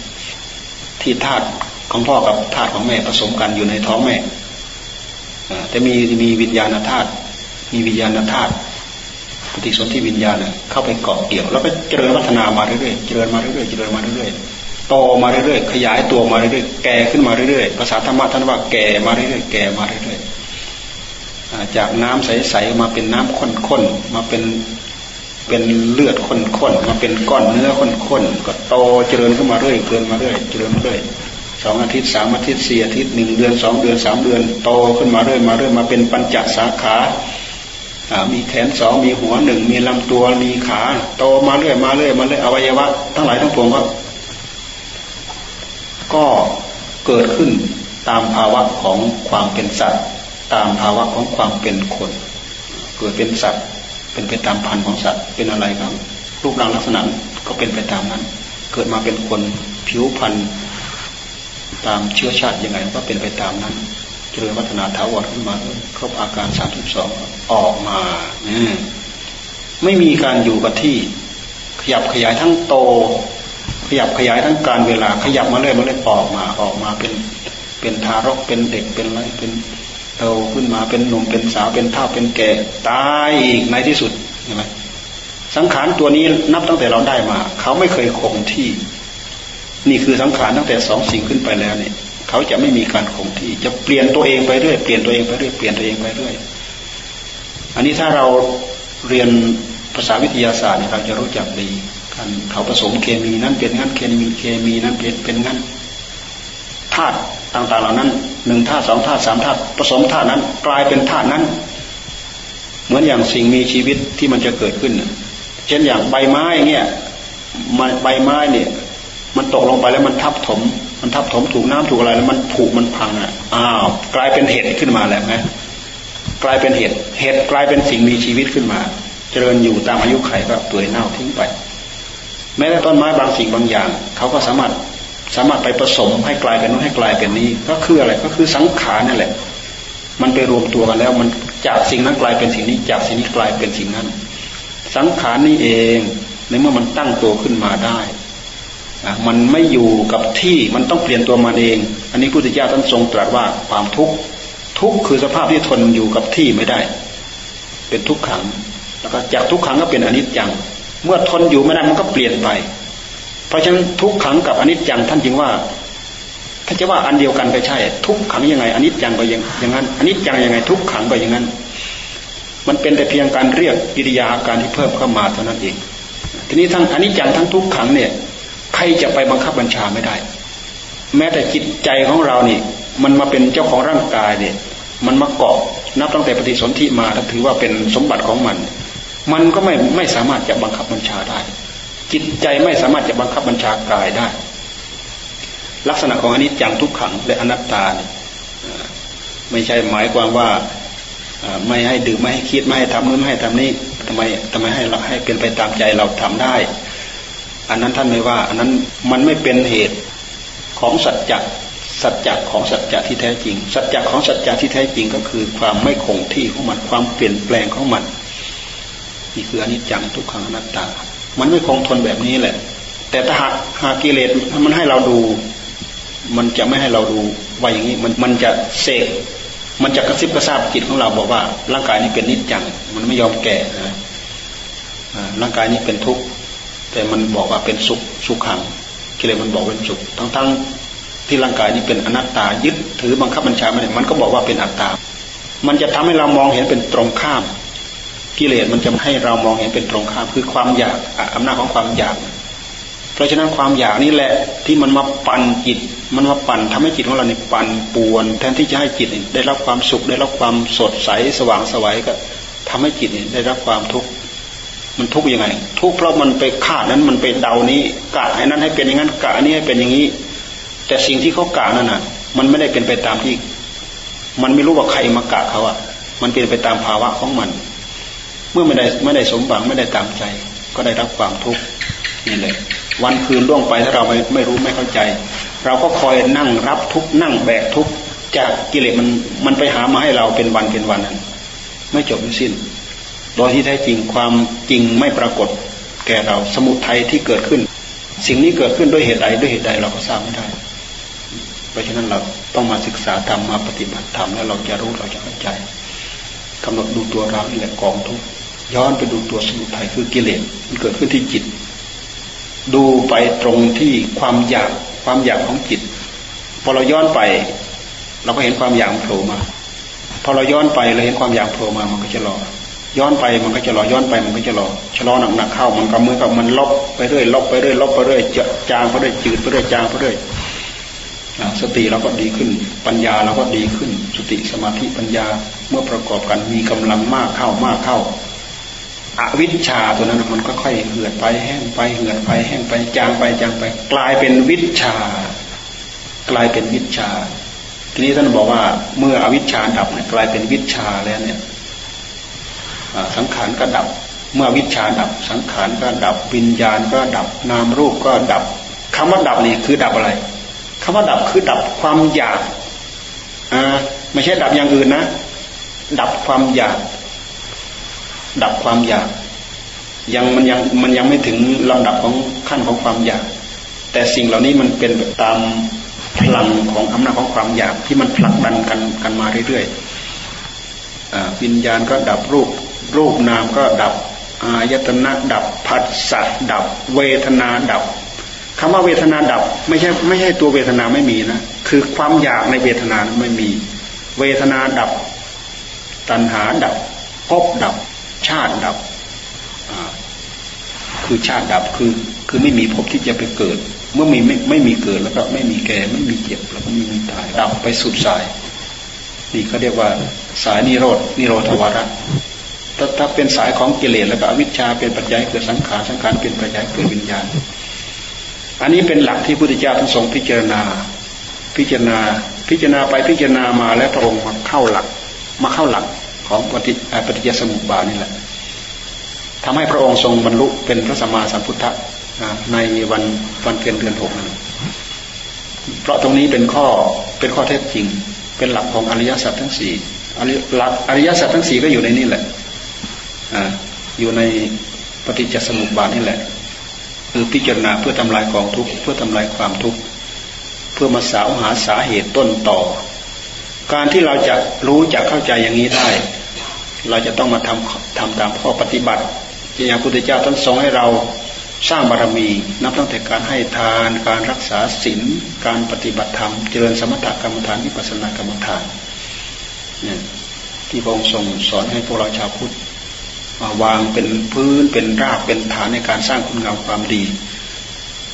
ที่ธาตุ ของพ่อกับธาตุของแม่ผสมกันอยู่ในท้องแม่แต่มีมีวิญญาณธาตุมีวิญญาณธาตุปฏิสนธิวิญญาณเข้าไปเกาะเกี่ยว แล้วก็เจริญวัฒนามาเรื่อยๆเจริญมาเรื่อยๆเจริญมาเรื่อยๆโตมาเรื่อยๆขยายตัวมาเรื่อยๆแก่ขึ้นมาเรื่อยๆภาษาธรรมะท่านว่าแก่มาเรื่อยๆแก่มาเรื่อยๆจากน้ำใสๆมาเป็นน้ำข้นๆมาเป็นเป็นเลือดข้นๆมาเป็นก้อนเนื้อข้นๆก็โตเจริญขึ้นมาเรื่อยเกินมาเรื่อยเจริญมาเรื่อย สองอาทิตย์สามอาทิตย์สี่อาทิตย์หนึ่งเดือนสองเดือนสามเดือนโตขึ้นมาเรื่อยมาเรื่อยมาเป็นปัญจสาขามีแขนสองมีหัวหนึ่งมีลำตัวมีขาโตมาเรื่อยมาเรื่อยมาเรื่อยอวัยวะ ทั้งหลายทั้งปวงก็ก็เกิดขึ้นตามภาวะของความเป็นสัตว์ ตามภาวะของความเป็นคน เกิดเป็นสัตว์ เป็นไปตามพันธุ์ของสัตว์เป็นอะไรครับรูปร่างลักษณะก็เป็นไปตามนั้น เกิดมาเป็นคนผิวพรรณ ตามเชื้อชาติยังไงก็เป็นไปตามนั้นเจริญวัฒนาถาวรขึ้นมาครบอาการสามสิบสองออกมาไม่มีการอยู่กับที่ ขยับขยายทั้งโต ขยับขยายทั้งการเวลา ขยับมาเรื่อยมาเรื่อยออกมาออกมาเป็นเป็นทารกเป็นเด็กเป็นอะไรเป็นโตขึ้นมาเป็นหนุ่มเป็นสาวเป็นเฒ่าเป็นแก่ตายอีกในที่สุดใช่ไหมสังขารตัวนี้นับตั้งแต่เราได้มา เขาไม่เคยคงที่ นี่คือสังขารตั้งแต่สองสิ่งขึ้นไปแล้วเนี่ย เขาจะไม่มีการคงที่จะเปลี่ยนตัวเองไปเรื่อยเปลี่ยนตัวเองไปเรื่อยเปลี่ยนตัวเองไปเรื่อยอันนี้ถ้าเราเรียนภาษาวิทยาศาสตร์เนี่ยเราจะรู้จักดีกันเขาผสมเคมีนั้นเป็นงั้นเคมีเคมีนั้นเป็นเป็นงั้นธาตุต่างๆเหล่านั้นหนึ่งธาตุสองธาตุสามธาตุผสมธาตุนั้น กลายเป็นธาตุนั้น เหมือนอย่างสิ่งมีชีวิตที่มันจะเกิดขึ้นเช่นอย่างใบไม้เนี่ยใบไม้เนี่ย มันตกลงไปแล้วมันทับถม มันทับถมถูกน้ำถูกอะไรแล้วมันผุมันพังอะอ้าวกลายเป็นเห็ดขึ้นมาแล้วไหมกลายเป็นเห็ดเห็ดกลายเป็นสิ่งมีชีวิตขึ้นมา เจริญอยู่ตามอายุไขก็เปื่อยเน่าทิ้งไป แม้แต่ต้นไม้บางสิ่งบางอย่างเขาก็สามารถสามารถไปผสมให้กลายเป็นนู้นให้กลายเป็นนี้ ก็คืออะไรก็คือสังขารนั่นแหละ มันไปรวมตัวกันแล้ว มันจากสิ่งนั้นกลายเป็นสิ่งนี้ จากสิ่งนี้กลายเป็นสิ่งนั้น สังขารนี่เองในเมื่อมันตั้งตัวขึ้นมาได้ มันไม่อยู่กับที่มันต้องเปลี่ยนตัวมาเอง อันนี้พุทธเจ้าท่านทรงตรัสว่าความทุกข์ทุกข์คือสภาพที่ทนอยู่กับที่ไม่ได้ เป็นทุกขัง แล้วก็จากทุกขังก็เป็นอนิจจัง เมื่อทนอยู่ไม่ได้มันก็เปลี่ยนไป เพราะฉะนั้นทุกขังกับอนิจจังท่านจึงว่าถ้าจะว่าอันเดียวกันก็ใช่ ทุกขังยังไงอนิจจังก็ยังอย่างนั้นอนิจจังยังไง ทุกขังก็อย่างนั้น มันเป็นแต่เพียงการเรียกกิริยาการที่เพิ่มเข้ามาเท่านั้นเองทีนี้ทั้งอนิจจังทั้งทุกขังเนี่ย ใครจะไปบังคับบัญชาไม่ได้ แม้แต่จิตใจของเรานี่ มันมาเป็นเจ้าของร่างกายเนี่ย มันมาเกาะนับตั้งแต่ปฏิสนธิมาถ้าถือว่าเป็นสมบัติของมัน มันก็ไม่ไม่สามารถจะบังคับบัญชาได้ จิตใจไม่สามารถจะบังคับบัญชากายได้ ลักษณะของอนิจจังทุกขังและอนัตตาเนี่ยไม่ใช่หมายความว่าไม่ให้ดื่มไม่ให้คิดไม่ให้ทำนู้นไม่ให้ทำนี้ทำไมทำไมให้เราให้เป็นไปตามใจเราทำได้ อันนั้นท่านไม่ว่า อันนั้นมันไม่เป็นเหตุของสัจจะสัจจะของสัจจะที่แท้จริง สัจจะของสัจจะที่แท้จริงก็คือความไม่คงที่ของมันความเปลี่ยนแปลงของมันนี่คืออนิจจังทุกขังอนัตตา มันไม่คงทนแบบนี้แหละ แต่ถ้าหากหากกิเลสมันให้เราดู มันจะไม่ให้เราดูว่าอย่างนี้มันมันจะเสกมันจะกระซิบกระซาบจิตของเราบอกว่า ร่างกายนี้เป็นนิจจัง มันไม่ยอมแก่นะร่างกายนี้เป็นทุกข์ แต่มันบอกว่าเป็นสุขสุขขังกิเลสมันบอกเป็นสุขทั้งทั้งที่ร่างกายนี้เป็นอนัตตายึดถือบังคับบัญชาไม่ได้มันก็บอกว่าเป็นอัตตา มันจะทำให้เรามองเห็นเป็นตรงข้าม กิเลสมันจะให้เรามองเห็นเป็นตรงข้าม คือความอยากอำนาจของความอยาก เพราะฉะนั้นความอยากนี่แหละที่มันมาปั่นจิต มันมาปั่นทำให้จิตของเราเนี่ยปั่นป่วน แทนที่จะให้จิตได้รับความสุขได้รับความสดใสสว่างสวัยก็ทำให้จิตได้รับความทุกข์ มันทุกข์ยังไง ทุกข์เพราะมันไปคาดนั้นมันไปเดานี้กะให้นั้นให้เป็นอย่างนั้นกะอันี้ให้เป็นอย่างนี้ แต่สิ่งที่เขากะนั่นน่ะ มันไม่ได้เป็นไปตามที่ มันไม่รู้ว่าใครมากะเขาอะ มันเป็นไปตามภาวะของมัน เมื่อไม่ได้ไม่ได้สมหวังไม่ได้ตามใจ ก็ได้รับความทุกข์นี่เลยวันคืนล่วงไปถ้าเราไม่ไม่รู้ไม่เข้าใจ เราก็คอยนั่งรับทุกนั่งแบกทุกจากกิเลสมันมันไปหามาให้เราเป็นวันเป็นวันนั้น ไม่จบไม่สิ้น โดยที่แท้จริงความจริงไม่ปรากฏแก่เราสมุทัยที่เกิดขึ้น สิ่งนี้เกิดขึ้นด้วยเหตุใดด้วยเหตุใดเราก็ทราบไม่ได้ เพราะฉะนั้นเราต้องมาศึกษาธรรมมาปฏิบัติธรรมแล้วเราจะรู้เราจะเข้าใจกำหนดดูตัวเรานี่แหละกองทุกย้อนไปดูตัวสมุทัยคือกิเลสมันเกิดขึ้นที่จิต ดูไปตรงที่ความอยากความอยากของจิตพอเราย้อนไป เราก็เห็นความอยากโผล่มา พอเราย้อนไปเราเห็นความอยากโผล่มามันก็จะรอ ย้อนไปมันก็จะรอย้อนไปมันก็จะรอชะลอหนักๆเข้ามันก็มือกับมันลบไปเรื่อยลบไปเรื่อยลบไปเรื่อยจางไปเรื่อยจืดไปเรื่อยจางไปเรื่อยสติเราก็ดีขึ้น ปัญญาเราก็ดีขึ้น สติสมาธิปัญญาเมื่อประกอบกันมีกำลังมากเข้ามากเข้าอวิชชาตัวนั้นมันก็ค่อยเหือดไปแห้งไปเหือดไปแห้งไปจางไปจางไป กลายเป็นวิชา กลายเป็นวิชา ทีนี้ท่านบอกว่าเมื่ออวิชชาดับกลายเป็นวิชาแล้วเนี่ย สังขารก็ดับ เมื่อวิชาดับ สังขารก็ดับ วิญญาณก็ดับ นามรูปก็ดับคำว่าดับนี่คือดับอะไรคำว่าดับคือดับความอยากอ่าไม่ใช่ดับอย่างอื่นนะ ดับความอยาก ดับความอยาก ยังมันยังมันยังไม่ถึงลำดับของขั้นของความอยาก แต่สิ่งเหล่านี้มันเป็นตามพลังของอำนาจของความอยากที่มันผลักดันกันกันมาเรื่อยๆวิญญาณก็ดับรูป รูปนามก็ดับอายตนะดับผัสสะดับ เวทนาดับคำว่าเวทนาดับ ไม่ใช่ไม่ใช่ตัวเวทนาไม่มีนะคือความอยากในเวทนาไม่มี เวทนาดับ ตัณหาดับภพดับ ชาติดับคือชาติดับคือคือไม่มีภพที่จะไปเกิด เมื่อมีไม่ไม่มีเกิดแล้วก็ไม่มีแก่ไม่มีเจ็บแล้วก็ไม่มีตายดับไปสุดสาย นี่เขาเรียกว่าสายนิโรดนิโรธวาระ ถ้าถ้าเป็นสายของกิเลสแล้วก็อวิชชาเป็นปัจจัยเกิดสังขารสังขารเป็นปัจจัยเกิดวิญญาณ อันนี้เป็นหลักที่พุทธเจ้าท่านทรงพิจารณา พิจารณา พิจารณาไปพิจารณามาแล้วพระองค์มาเข้าหลัก มาเข้าหลักของปฏิปฏิจจสมุปบาทนี่แหละทำให้พระองค์ทรงบรรลุเป็นพระสัมมาสัมพุทธะในวันวันเพ็ญเดือนหกนั้นเพราะตรงนี้เป็นข้อเป็นข้อเท็จจริง เป็นหลักของอริยสัจทั้งสี่หลักอริยสัจทั้งสี่ก็อยู่ในนี่แหละ อยู่ในปฏิจจสมุปบาทนี่แหละ คือพิจารณาเพื่อทำลายกองทุกข์เพื่อทำลายความทุกข์เพื่อมาสาวหาสาเหตุต้นต่อ การที่เราจะรู้จะเข้าใจอย่างนี้ได้ เราจะต้องมาทำทำตามข้อปฏิบัติอย่างพุทธเจ้าท่านทรงให้เราสร้างบารมี นับตั้งแต่การให้ทาน การรักษาศีลการปฏิบัติธรรม เจริญสมถกรรมฐานวิปัสสนากรรมฐานเนี่ยที่พระองค์ทรงสอนให้พวกเราชาวพุทธ วางเป็นพื้นเป็นรากเป็นฐานในการสร้างคุณงามความดี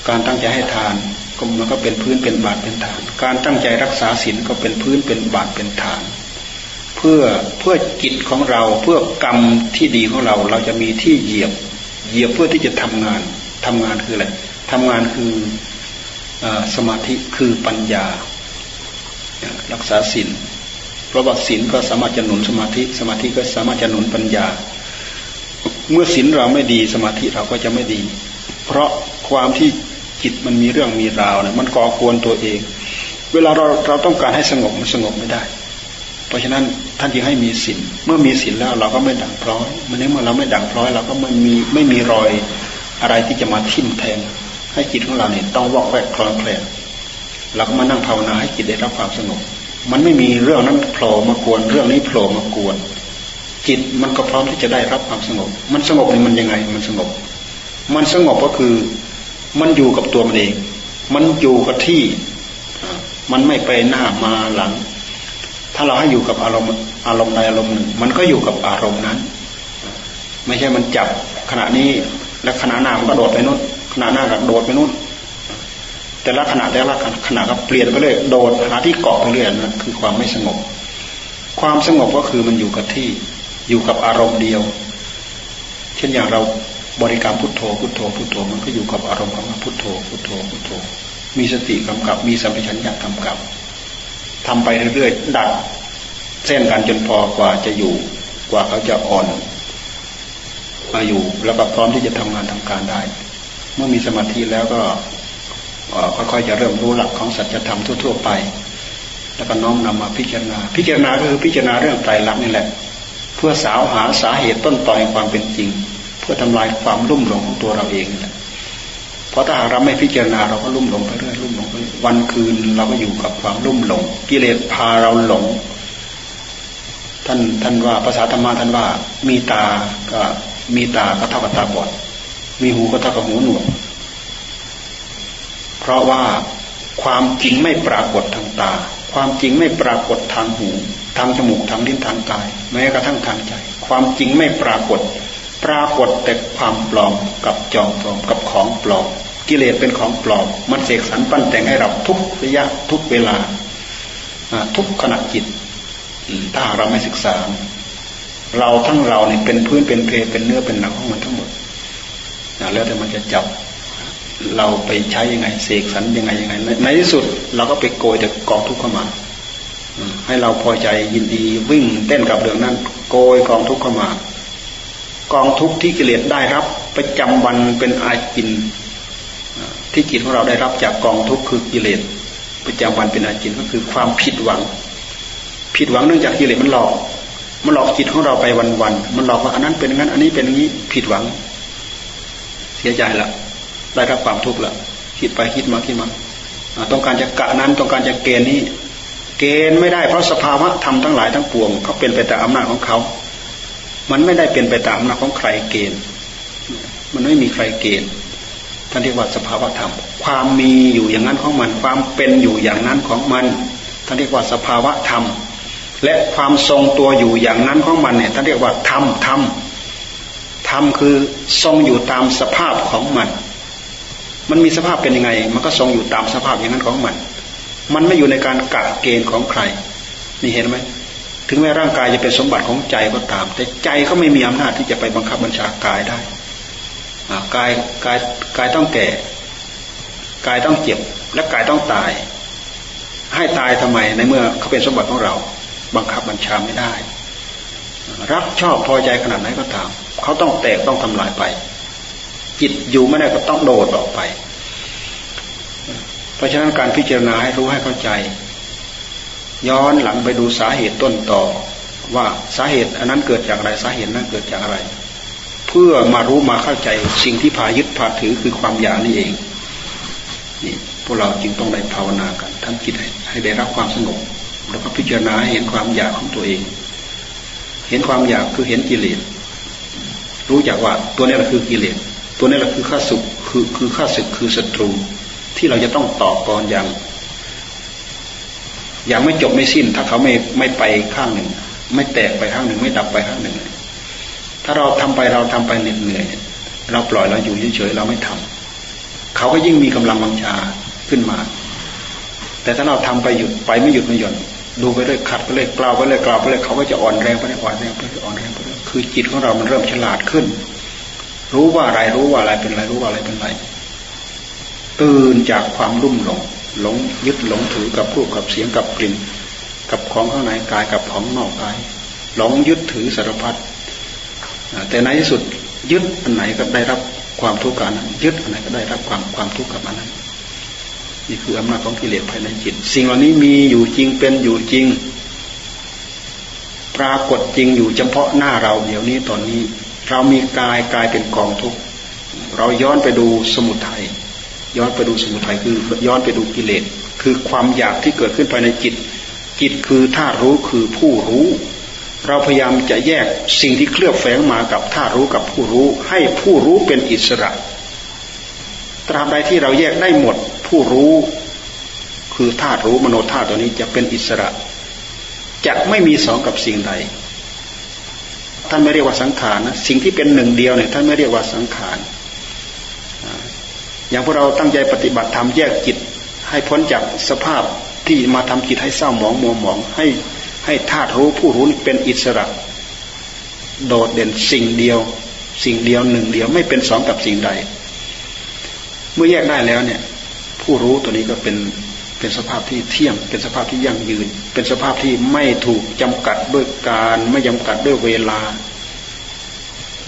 การตั้งใจให้ทานก็มันก็เป็นพื้นเป็นบาทเป็นฐาน การตั้งใจรักษาศีลก็เป็นพื้นเป็นบาทเป็นฐาน เพื่อเพื่อจิตของเราเพื่อกรรมที่ดีของเราเราจะมีที่เหยียบเหยียบเพื่อที่จะทำงานทำงานคืออะไรทำงานคืออสมาธิคือปัญญา รักษาศีลเพราะว่าศีลก็สามารถจะหนุนสมาธิ สมาธิก็สามารถจะหนุนปัญญา เมื่อศีลเราไม่ดีสมาธิเราก็จะไม่ดี เพราะความที่จิตมันมีเรื่องมีราวเนี่ยมันก่อกวนตัวเอง เวลาเราเราต้องการให้สงบมันสงบไม่ได้ เพราะฉะนั้นท่านจึงให้มีศีลเมื่อมีศีลแล้วเราก็ไม่ดังพร้อยมื่อนี้เมื่อเราไม่ดังพร้อย เราก็ไม่มีไม่มีรอยอะไรที่จะมาทิ่มแทง ให้จิตของเราเนี่ยต้องวอกแวกคลอนแคลนเราก็มานั่งภาวนาให้จิตได้รับความสงบ มันไม่มีเรื่องนั้นโผล่มากวนเรื่องนี้โผล่มากวน จิตมันก็พร้อมที่จะได้รับความสงบ มันสงบนี่มันยังไง มันสงบ มันสงบก็คือมันอยู่กับตัวมันเอง มันอยู่กับที่ มันไม่ไปหน้ามาหลัง ถ้าเราให้อยู่กับอารมณ์อารมณ์ใดอารมณ์หนึ่ง มันก็อยู่กับอารมณ์นั้น ไม่ใช่มันจับขณะนี้และขณะหน้ามันก็โดดไปนู้นขณะหน้าก็โดดไปนู้นแต่ละขณะแต่ละขณะก็เปลี่ยนไปเรื่อยโดดหาที่เกาะไปเรื่อยนะคือความไม่สงบ ความสงบก็คือมันอยู่กับที่ อยู่กับอารมณ์เดียว เช่นอย่างเราบริกรรมพุทโธพุทโธพุทโธมันก็อยู่กับอารมณ์ของพุทโธพุทโธพุทโธ มีสติกำกับ มีสัมปชัญญะกำกับทำไปเรื่อยๆดัดเส้นกันจนพอกว่าจะอยู่กว่าเขาจะอ่อนมาอยู่แล้วก็พร้อมที่จะทำงานทำการได้ เมื่อมีสมาธิแล้วก็ค่อยๆจะเริ่มรู้หลักของสัจธรรมทั่ว ๆ ไป แล้วก็น้อมนำมาพิจารณา พิจารณาก็คือพิจารณาเรื่องไตรลักษณ์นี่แหละ พื่อสาวหาสาเหตุต้นตอแห่งความเป็นจริง เพื่อทำลายความรุ่มหลงของตัวเราเองแหละเพราะถ้าเราไม่พิจารณาเราก็ลุ่มหลงไปเรื่อยลุ่มหลงไปวันคืนเราก็อยู่กับความลุ่มหลง กิเลสพาเราหลง ท่านท่านว่าภาษาธรรมะท่านว่า มีตาก็มีตาก็เท่ากับตาบอด มีหูก็เท่ากับหูหนวกเพราะว่าความจริงไม่ปรากฏทางตา ความจริงไม่ปรากฏทางหู ทางจมูกทางลิ้นทางกาย แม้กระทั่งทางใจ ความจริงไม่ปรากฏ ปรากฏแต่ความปลอมกับจอมปลอมกับของปลอมกิเลสเป็นของปลอมมันเสกสรรปั้นแต่งให้เราทุกระยะทุกเวลา ทุกขณะจิตถ้าเราไม่ศึกษา เราทั้งเราเนี่ยเป็นพื้นเป็นเพเป็นเนื้อเป็นหนังของมันทั้งหมดแล้วแต่มันจะจับเราไปใช้ยังไงเสกสรรยังไงยังไง ในที่สุด เราก็ไปโกยแต่กองทุกข์เข้ามา ให้เราพอใจยินดีวิ่งเต้นกับเรื่องนั้น โกยกองทุกข์เข้ามากองทุกข์ที่กิเลสได้รับประจำวันเป็นอาจินที่จิตของเราได้รับจากกองทุกข์คือกิเลสประจำวันเป็นอาจินก็คือความผิดหวัง ผิดหวังเนื่องจากกิเลสมันหลอกมันหลอกจิตของเราไปวันๆมันหลอกว่าอันนั้นเป็นงั้น อันนี้เป็นงี้ผิดหวัง เสียใจละได้รับความทุกข์ละคิดไปคิดมาคิดมาต้องการจะกะนั้นต้องการจะเกณฑ์นี้ เกณฑ์ไม่ได้เพราะสภาวะธรรมทั้งหลายทั้งปวงเขาเป็นไปตามอำนาจของเขา มันไม่ได้เป็นไปตามอำนาจของใครเกณฑ์ มันไม่มีใครเกณฑ์ท่านเรียกว่าสภาวะธรรม ความมีอยู่อย่างนั้นของมัน ความเป็นอยู่อย่างนั้นของมันท่านเรียกว่าสภาวะธรรม และความทรงตัวอยู่อย่างนั้นของมันเนี่ยท่านเรียกว่าธรรมธรรมธรรมคือทรงอยู่ตามสภาพของมัน มันมีสภาพเป็นยังไง มันก็ทรงอยู่ตามสภาพอย่างนั้นของมัน มันไม่อยู่ในการกัดเกณฑ์ของใคร นี่เห็นไหม ถึงแม้ร่างกายจะเป็นสมบัติของใจก็ตาม แต่ใจก็ไม่มีอำนาจที่จะไปบังคับบัญชากายได้กายกายกายต้องแก่ กายต้องเจ็บ และกายต้องตาย ให้ตายทำไมในเมื่อเขาเป็นสมบัติของเรา บังคับบัญชาไม่ได้ รักชอบพอใจขนาดไหนก็ตาม เขาต้องแตกต้องทำลายไป จิตอยู่ไม่ได้ก็ต้องโดดออกไป ราะฉะนั้นการพิจารณาให้รู้ให้เข้าใจ ย้อนหลังไปดูสาเหตุต้นต่อ ว่าสาเหตุอันนั้นเกิดจากอะไรสาเหตุนั้นเกิดจากอะไร เพื่อมารู้มาเข้าใจสิ่งที่พายึดพาถือคือความอยากนี่เองนี่พวกเราจึงต้องได้ภาวนากันทำจิตให้ได้รับความสงบแล้วก็พิจารณาเห็นความอยากของตัวเอง เห็นความอยากคือเห็นกิเลสรู้จักว่าตัวนี้แหละคือกิเลสตัวนี้แหละคือข้าศึกคือคือข้าศึกคือศัตรู ที่เราจะต้องตอบก่อนอย่าง อย่างไม่จบไม่สิ้น ถ้าเขาไม่ไม่ไปข้างหนึ่ง ไม่แตกไปข้างหนึ่ง ไม่ดับไปข้างหนึ่ง ถ้าเราทำไปเราทำไปเหน็ดเหนื่อย เราปล่อยเราอยู่เฉยๆเราไม่ทำเขาก็ยิ่งมีกำลังวังชาขึ้นมา แต่ถ้าเราทำไปหยุดไปไม่หยุดไม่หย่อนดูไปเรื่อยขัดไปเรื่อยกล่าวไปเรื่อยกล่าวไปเรื่อยเขาก็จะอ่อนแรงไปเรื่อยอ่อนแรงไปเรื่อยอ่อนแรงไปเรื่อยคือจิตของเรามันเริ่มฉลาดขึ้น รู้ว่าอะไรรู้ว่าอะไรเป็นอะไรรู้ว่าอะไรเป็นอะไร ตื่นจากความรุ่มหลงหลงยึดหลงถือกับรูปกับเสียงกับกลิ่น กับของข้างในกายกับของนอกกาย หลงยึดถือสารพัดแต่ในที่สุดยึดอันไหนก็ได้รับความทุกข์กันนั้นยึดอันไหนก็ได้รับความความทุกข์กับอันนั้น นี่คืออำนาจของกิเลสภายในจิต สิ่งเหล่านี้มีอยู่จริงเป็นอยู่จริง ปรากฏจริงอยู่เฉพาะหน้าเราเดี๋ยวนี้ตอนนี้ เรามีกายกายเป็นกองทุกข์เราย้อนไปดูสมุทัย ย้อนไปดูสมุทัยคือย้อนไปดูกิเลสคือความอยากที่เกิดขึ้นภายในจิต จิตคือธาตุรู้คือผู้รู้ เราพยายามจะแยกสิ่งที่เคลือบแฝงมากับธาตุรู้กับผู้รู้ ให้ผู้รู้เป็นอิสระ ตราบใดที่เราแยกได้หมด ผู้รู้ คือธาตุรู้มโนธาตุตัวนี้จะเป็นอิสระจะไม่มีสองกับสิ่งใดท่านไม่เรียกว่าสังขารนะสิ่งที่เป็นหนึ่งเดียวเนี่ยท่านไม่เรียกว่าสังขาร อย่างพวกเราตั้งใจปฏิบัติธรรมแยกจิต ให้พ้นจากสภาพที่มาทำจิตให้เศร้าหมองมัวหมองให้ให้ธาตุรู้ผู้รู้เป็นอิสระ โดดเด่นสิ่งเดียว สิ่งเดียวหนึ่งเดียวไม่เป็นสองกับสิ่งใด เมื่อแยกได้แล้วเนี่ย ผู้รู้ตัวนี้ก็เป็นเป็นสภาพที่เที่ยง เป็นสภาพที่ยั่งยืน เป็นสภาพที่ไม่ถูกจำกัดด้วยการไม่จำกัดด้วยเวลา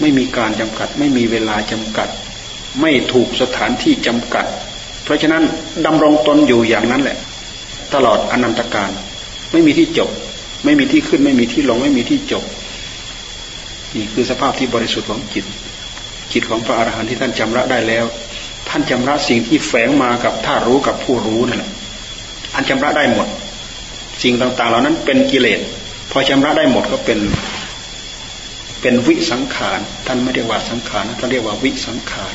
ไม่มีการจำกัด ไม่มีเวลาจำกัด ไม่ถูกสถานที่จำกัด เพราะฉะนั้นดำรงตนอยู่อย่างนั้นแหละ ตลอดอนันตการ ไม่มีที่จบ ไม่มีที่ขึ้น ไม่มีที่ลง ไม่มีที่จบ นี่คือสภาพที่บริสุทธิ์ของจิต จิตของพระอรหันต์ที่ท่านจำระได้แล้ว ท่านจำระสิ่งที่แฝงมากับท่ารู้กับผู้รู้นั่นแหละอันจำระได้หมด สิ่งต่างๆ เหล่านั้นเป็นกิเลสพอจำระได้หมดก็เป็นเป็นวิสังขาร ท่านไม่เรียกว่าสังขารท่านเรียกว่าวิสังขาร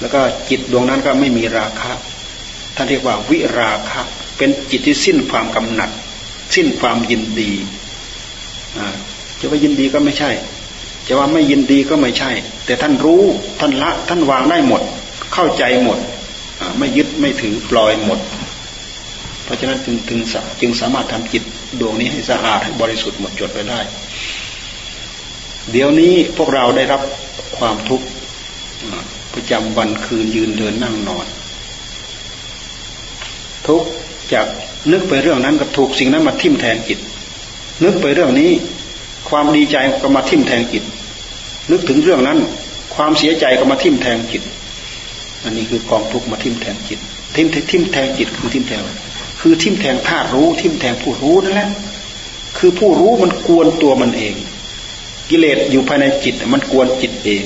แล้วก็จิตดวงนั้นก็ไม่มีราคะท่านเรียกว่าวิราคะ เป็นจิตที่สิ้นความกำหนัด สิ้นความยินดีจะว่ายินดีก็ไม่ใช่ จะว่าไม่ยินดีก็ไม่ใช่ แต่ท่านรู้ท่านละท่านวางได้หมด เข้าใจหมดไม่ยึดไม่ถือปล่อยหมด เพราะฉะนั้นจึงถึงจึงสามารถทำจิตดวงนี้ให้สะอาดให้บริสุทธิ์หมดจดไปได้ เดี๋ยวนี้พวกเราได้รับความทุกข์ ประจำวันคืนยืนเดินนั่งนอน ทุกจากนึกไปเรื่องนั้นก็ถูกสิ่งนั้นมาทิ่มแทงจิต นึกไปเรื่องนี้ ความดีใจก็มาทิ่มแทงจิต นึกถึงเรื่องนั้น ความเสียใจก็มาทิ่มแทงจิต อันนี้คือกองทุกมาทิ่มแทงจิต ทิ่มทิ่มแทงจิตคือทิ่มแทง คือทิ่มแทงธาตุรู้ ทิ่มแทงผู้รู้นั่นแหละคือผู้รู้มันกวนตัวมันเอง กิเลสอยู่ภายในจิต มันกวนจิตเอง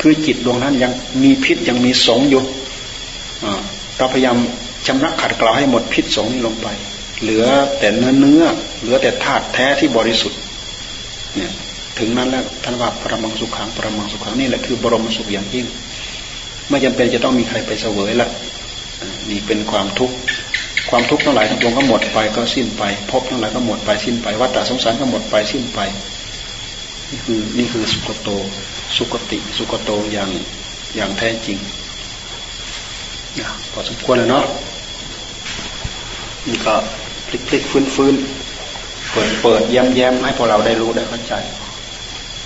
คือจิตดวงนั้นยังมีพิษยังมีสงอยู่เราพยายามชำระขัดเกลาให้หมดพิษสงนี้ลงไป เหลือแต่เนื้อเนื้อ เหลือแต่ธาตุแท้ที่บริสุทธิ์ เนี่ย ถึงนั้นแล้วท่านว่าปรมังสุขังปรมังสุขังนี่แหละคือบรมสุขอย่างยิ่ง ไม่จำเป็นจะต้องมีใครไปเสวยละนี่เป็นความทุกข์ความทุกข์ทั้งหลายทั้งปวงก็หมดไปก็สิ้นไปภพทั้งหลายก็หมดไปสิ้นไปวัฏสงสารก็หมดไปสิ้นไป นี่คือนี่คือสุกโต สุกติสุกโตอย่างอย่างแท้จริงนะพอสมควรแล้วเนาะนี่ก็พลิกพลิกฟื้นฟื้นเปิดเปิดแย้มแย้มให้พวกเราได้รู้ได้เข้าใจ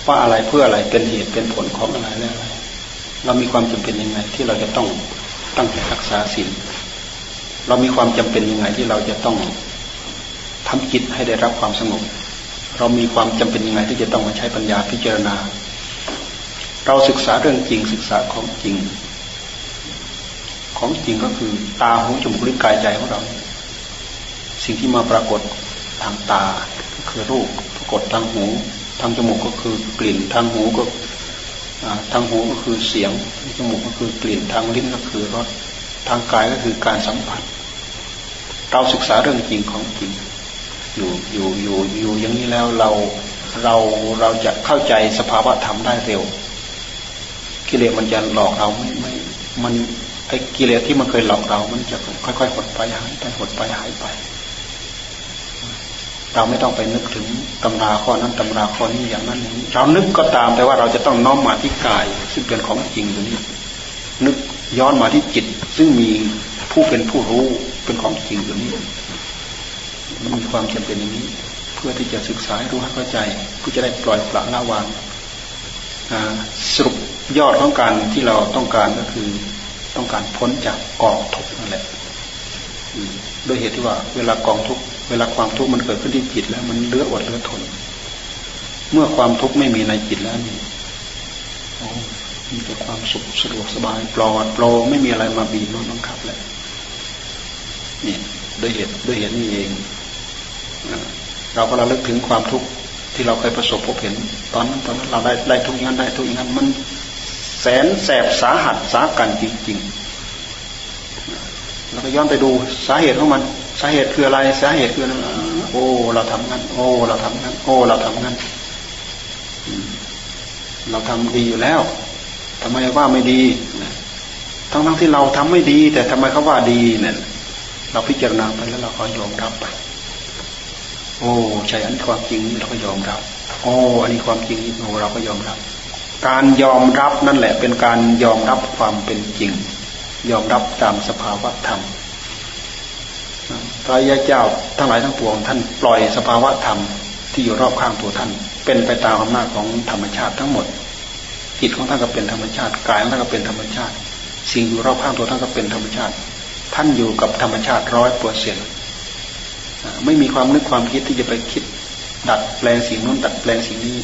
ว่าอะไรเพื่ออะไรเป็นเหตุเป็นผลของอะไรและอะไร เรามีความจำเป็นยังไง ที่เราจะต้องตั้งใจรักษาศีลเรามีความจำเป็นยังไงที่เราจะต้องทำจิตให้ได้รับความสงบเรามีความจำเป็นยังไงที่จะต้องมาใช้ปัญญาพิจารณา เราศึกษาเรื่องจริงศึกษาของจริง ของจริงก็คือตาหูจมูกลิ้นกายใจของเรา สิ่งที่มาปรากฏทางตาก็คือรูปปรากฏทางหูทางจมูกก็คือกลิ่นทางหูก็ทางหูก็คือเสียงจมูกก็คือกลิ่นทางลิ้นก็คือรสทางกายก็คือการสัมผัส เราศึกษาเรื่องจริงของจริง อยู่อยู่อยู่อยู่อย่างนี้แล้วเราเราเราจะเข้าใจสภาวะธรรมได้เร็ว กิเลสมันจะหลอกเราไม่ไม่มันไอ้กิเลสที่มันเคยหลอกเรา มันจะค่อยๆหดไปหายไปหดไปหายไป เราไม่ต้องไปนึกถึงตำราข้อนั้นตำราข้อนี้อย่างนั้นอย่างนี้เรานึกก็ตามแต่ว่าเราจะต้องน้อมมาที่กาย ซึ่งเป็นของจริงอยู่นี้นึกย้อนมาที่จิต ซึ่งมีผู้เป็นผู้รู้เป็นของจริงอยู่นี้มันมีความจำเป็นอย่างนี้ เพื่อที่จะศึกษาให้รู้ให้เข้าใจเพื่อจะได้ปล่อยปละละวางสรุป ยอดของการที่เราต้องการก็คือต้องการพ้นจากกองทุกข์นั่นแหละโดยเหตุที่ว่า เวลากองทุกข์เวลาความทุกข์มันเกิดขึ้นที่จิตแล้ว มันเลืออดเลือทน เมื่อความทุกข์ไม่มีในจิตแล้วนี่มีแต่ความสุขสะดวกสบายปลอดโปร่งไม่มีอะไรมาบีบนบังคับเลยนี่ด้วยเหตุด้วยเหตุนี้เองเราก็ระลึกถึงความทุกข์ที่เราเคยประสบพบเห็น ตอนนั้นตอนนั้นเราได้ได้ทุกอย่างได้ทุกอย่างมัน แสนแสบสาหัสสากันจริงๆเราก็ย้อนไปดูสาเหตุของมัน สาเหตุคืออะไร สาเหตุคืออะไรโอ้เราทำงั้น โอ้เราทำงั้น โอ้เราทำงั้น เราทำดีอยู่แล้วทำไมว่าไม่ดีทั้งทั้งที่เราทำไม่ดี แต่ทำไมเขาว่าดีเนี่ยเราพิจารณาไปแล้วเราก็ยอมรับไป โอ้ใช่อันนี้ความจริงเราก็ยอมรับ โอ้อันนี้ความจริงโอ้เราก็ยอมรับ การยอมรับนั่นแหละเป็นการยอมรับความเป็นจริง ยอมรับตามสภาวะธรรมพระยาเจ้าทั้งหลายทั้งปวงท่านปล่อยสภาวะธรรมที่อยู่รอบข้างตัวท่าน เป็นไปตามอำนาจของธรรมชาติทั้งหมด จิตของท่านก็เป็นธรรมชาติกายของท่านก็เป็นธรรมชาติ สิ่งอยู่รอบข้างตัวท่านก็เป็นธรรมชาติ ท่านอยู่กับธรรมชาติร้อยเปอร์เซ็นต์ไม่มีความนึกความคิดที่จะไปคิด ดัดแปลงสิ่งนู้นดัดแปลงสิ่งนี้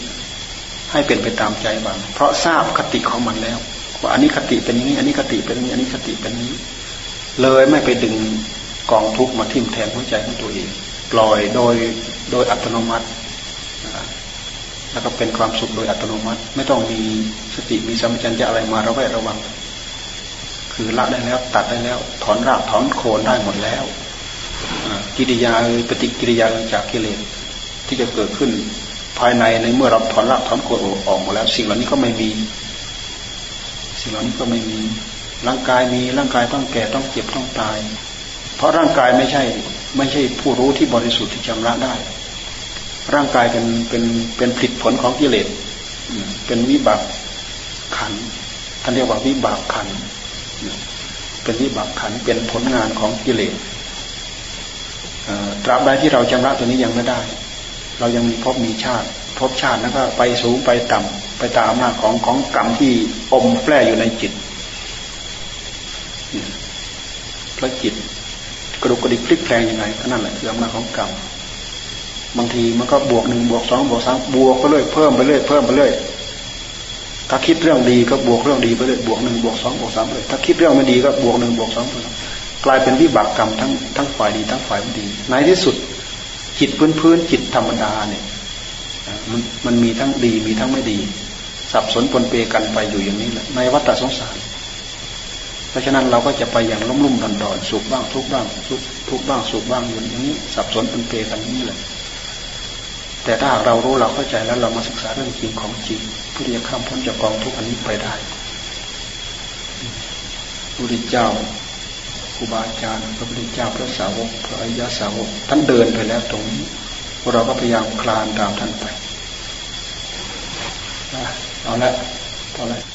ให้เป็นไปตามใจบังเพราะทราบคติของมันแล้วว่าอันนี้คติเป็นอย่างนี้อันนี้คติเป็นนี้อันนี้คติเป็นนี้ เลยไม่ไปดึงกองทุกมาทิ่มแทงหัวใจของตัวเองปล่อยโดยโดยอัตโนมัติแล้วก็เป็นความสุขโดยอัตโนมัติ ไม่ต้องมีสติมีสัมผัสจะอะไรมาระแวดระวัง คือละได้แล้วตัดได้แล้ว ถอนรากถอนโคนได้หมดแล้วกิริยาปฏิกิริยาจากกิเลสที่จะเกิดขึ้น ภายในในเมื่อเราถอนรากถอนโคนออกหมดแล้ว สิ่งเหล่านี้ก็ไม่มี สิ่งเหล่านี้ก็ไม่มีร่างกายมีร่างกายต้องแก่ต้องเจ็บต้องตาย เพราะร่างกายไม่ใช่ ไม่ใช่ผู้รู้ที่บริสุทธิ์ที่ชำระได้ ร่างกายเป็นเป็นเป็นผลิตผลของกิเลสเป็นวิบากขันท่านเรียกว่าวิบากขันเป็นวิบากขันเป็นผลงานของกิเลสตราบใดที่เราชำระตัวนี้ยังไม่ได้ เรายังมีภพมีชาติภพชาติแล้วก็ไปสูงไปต่ำไปตามอำนาจของของกรรมที่อมแฝงอยู่ในจิตพระจิตกระดุกกระดิกพลิกแปลงยังไงก็นั่นแหละคืออำนาจของกรรมบางทีมันก็บวกหนึ่งบวกสองบวกสามบวกไปเรื่อยเพิ่มไปเรื่อยเพิ่มไปเรื่อยถ้าคิดเรื่องดีก็บวกเรื่องดีไปเรื่อยบวกหนึ่งบวกสองบวกสามเลยถ้าคิดเรื่องไม่ดีก็บวกหนึ่งบวกสองกลายเป็นวิบากกรรมทั้งทั้งฝ่ายดีทั้งฝ่ายไม่ดีในที่สุด จิตพื้นพื้นจิตธรรมดาเนี่ยมันมันมีทั้งดีมีทั้งไม่ดี สับสนปนเปกันไปอยู่อย่างนี้แหละในวัฏสงสาร เพราะฉะนั้นเราก็จะไปอย่างลุ่มลุ่มดอนดอนสุขบ้างทุกบ้างสุขทุกบ้างสุขบ้างอย่างนี้ สับสนปนเปกันนี้แหละแต่ถ้าเรารู้เราเข้าใจแล้วเรามาศึกษาเรื่องจริงของจริงเพื่อจะข้ามพ้นจากกองทุกอันนี้ไปได้พระพุทธเจ้า ครูบาอาจารย์พระพุทธเจ้าพระสาวกพระอริยสาวกท่านเดินไปแล้วตรงนี้เราก็พยายามคลานตามท่านไปเอาละเอแล้ว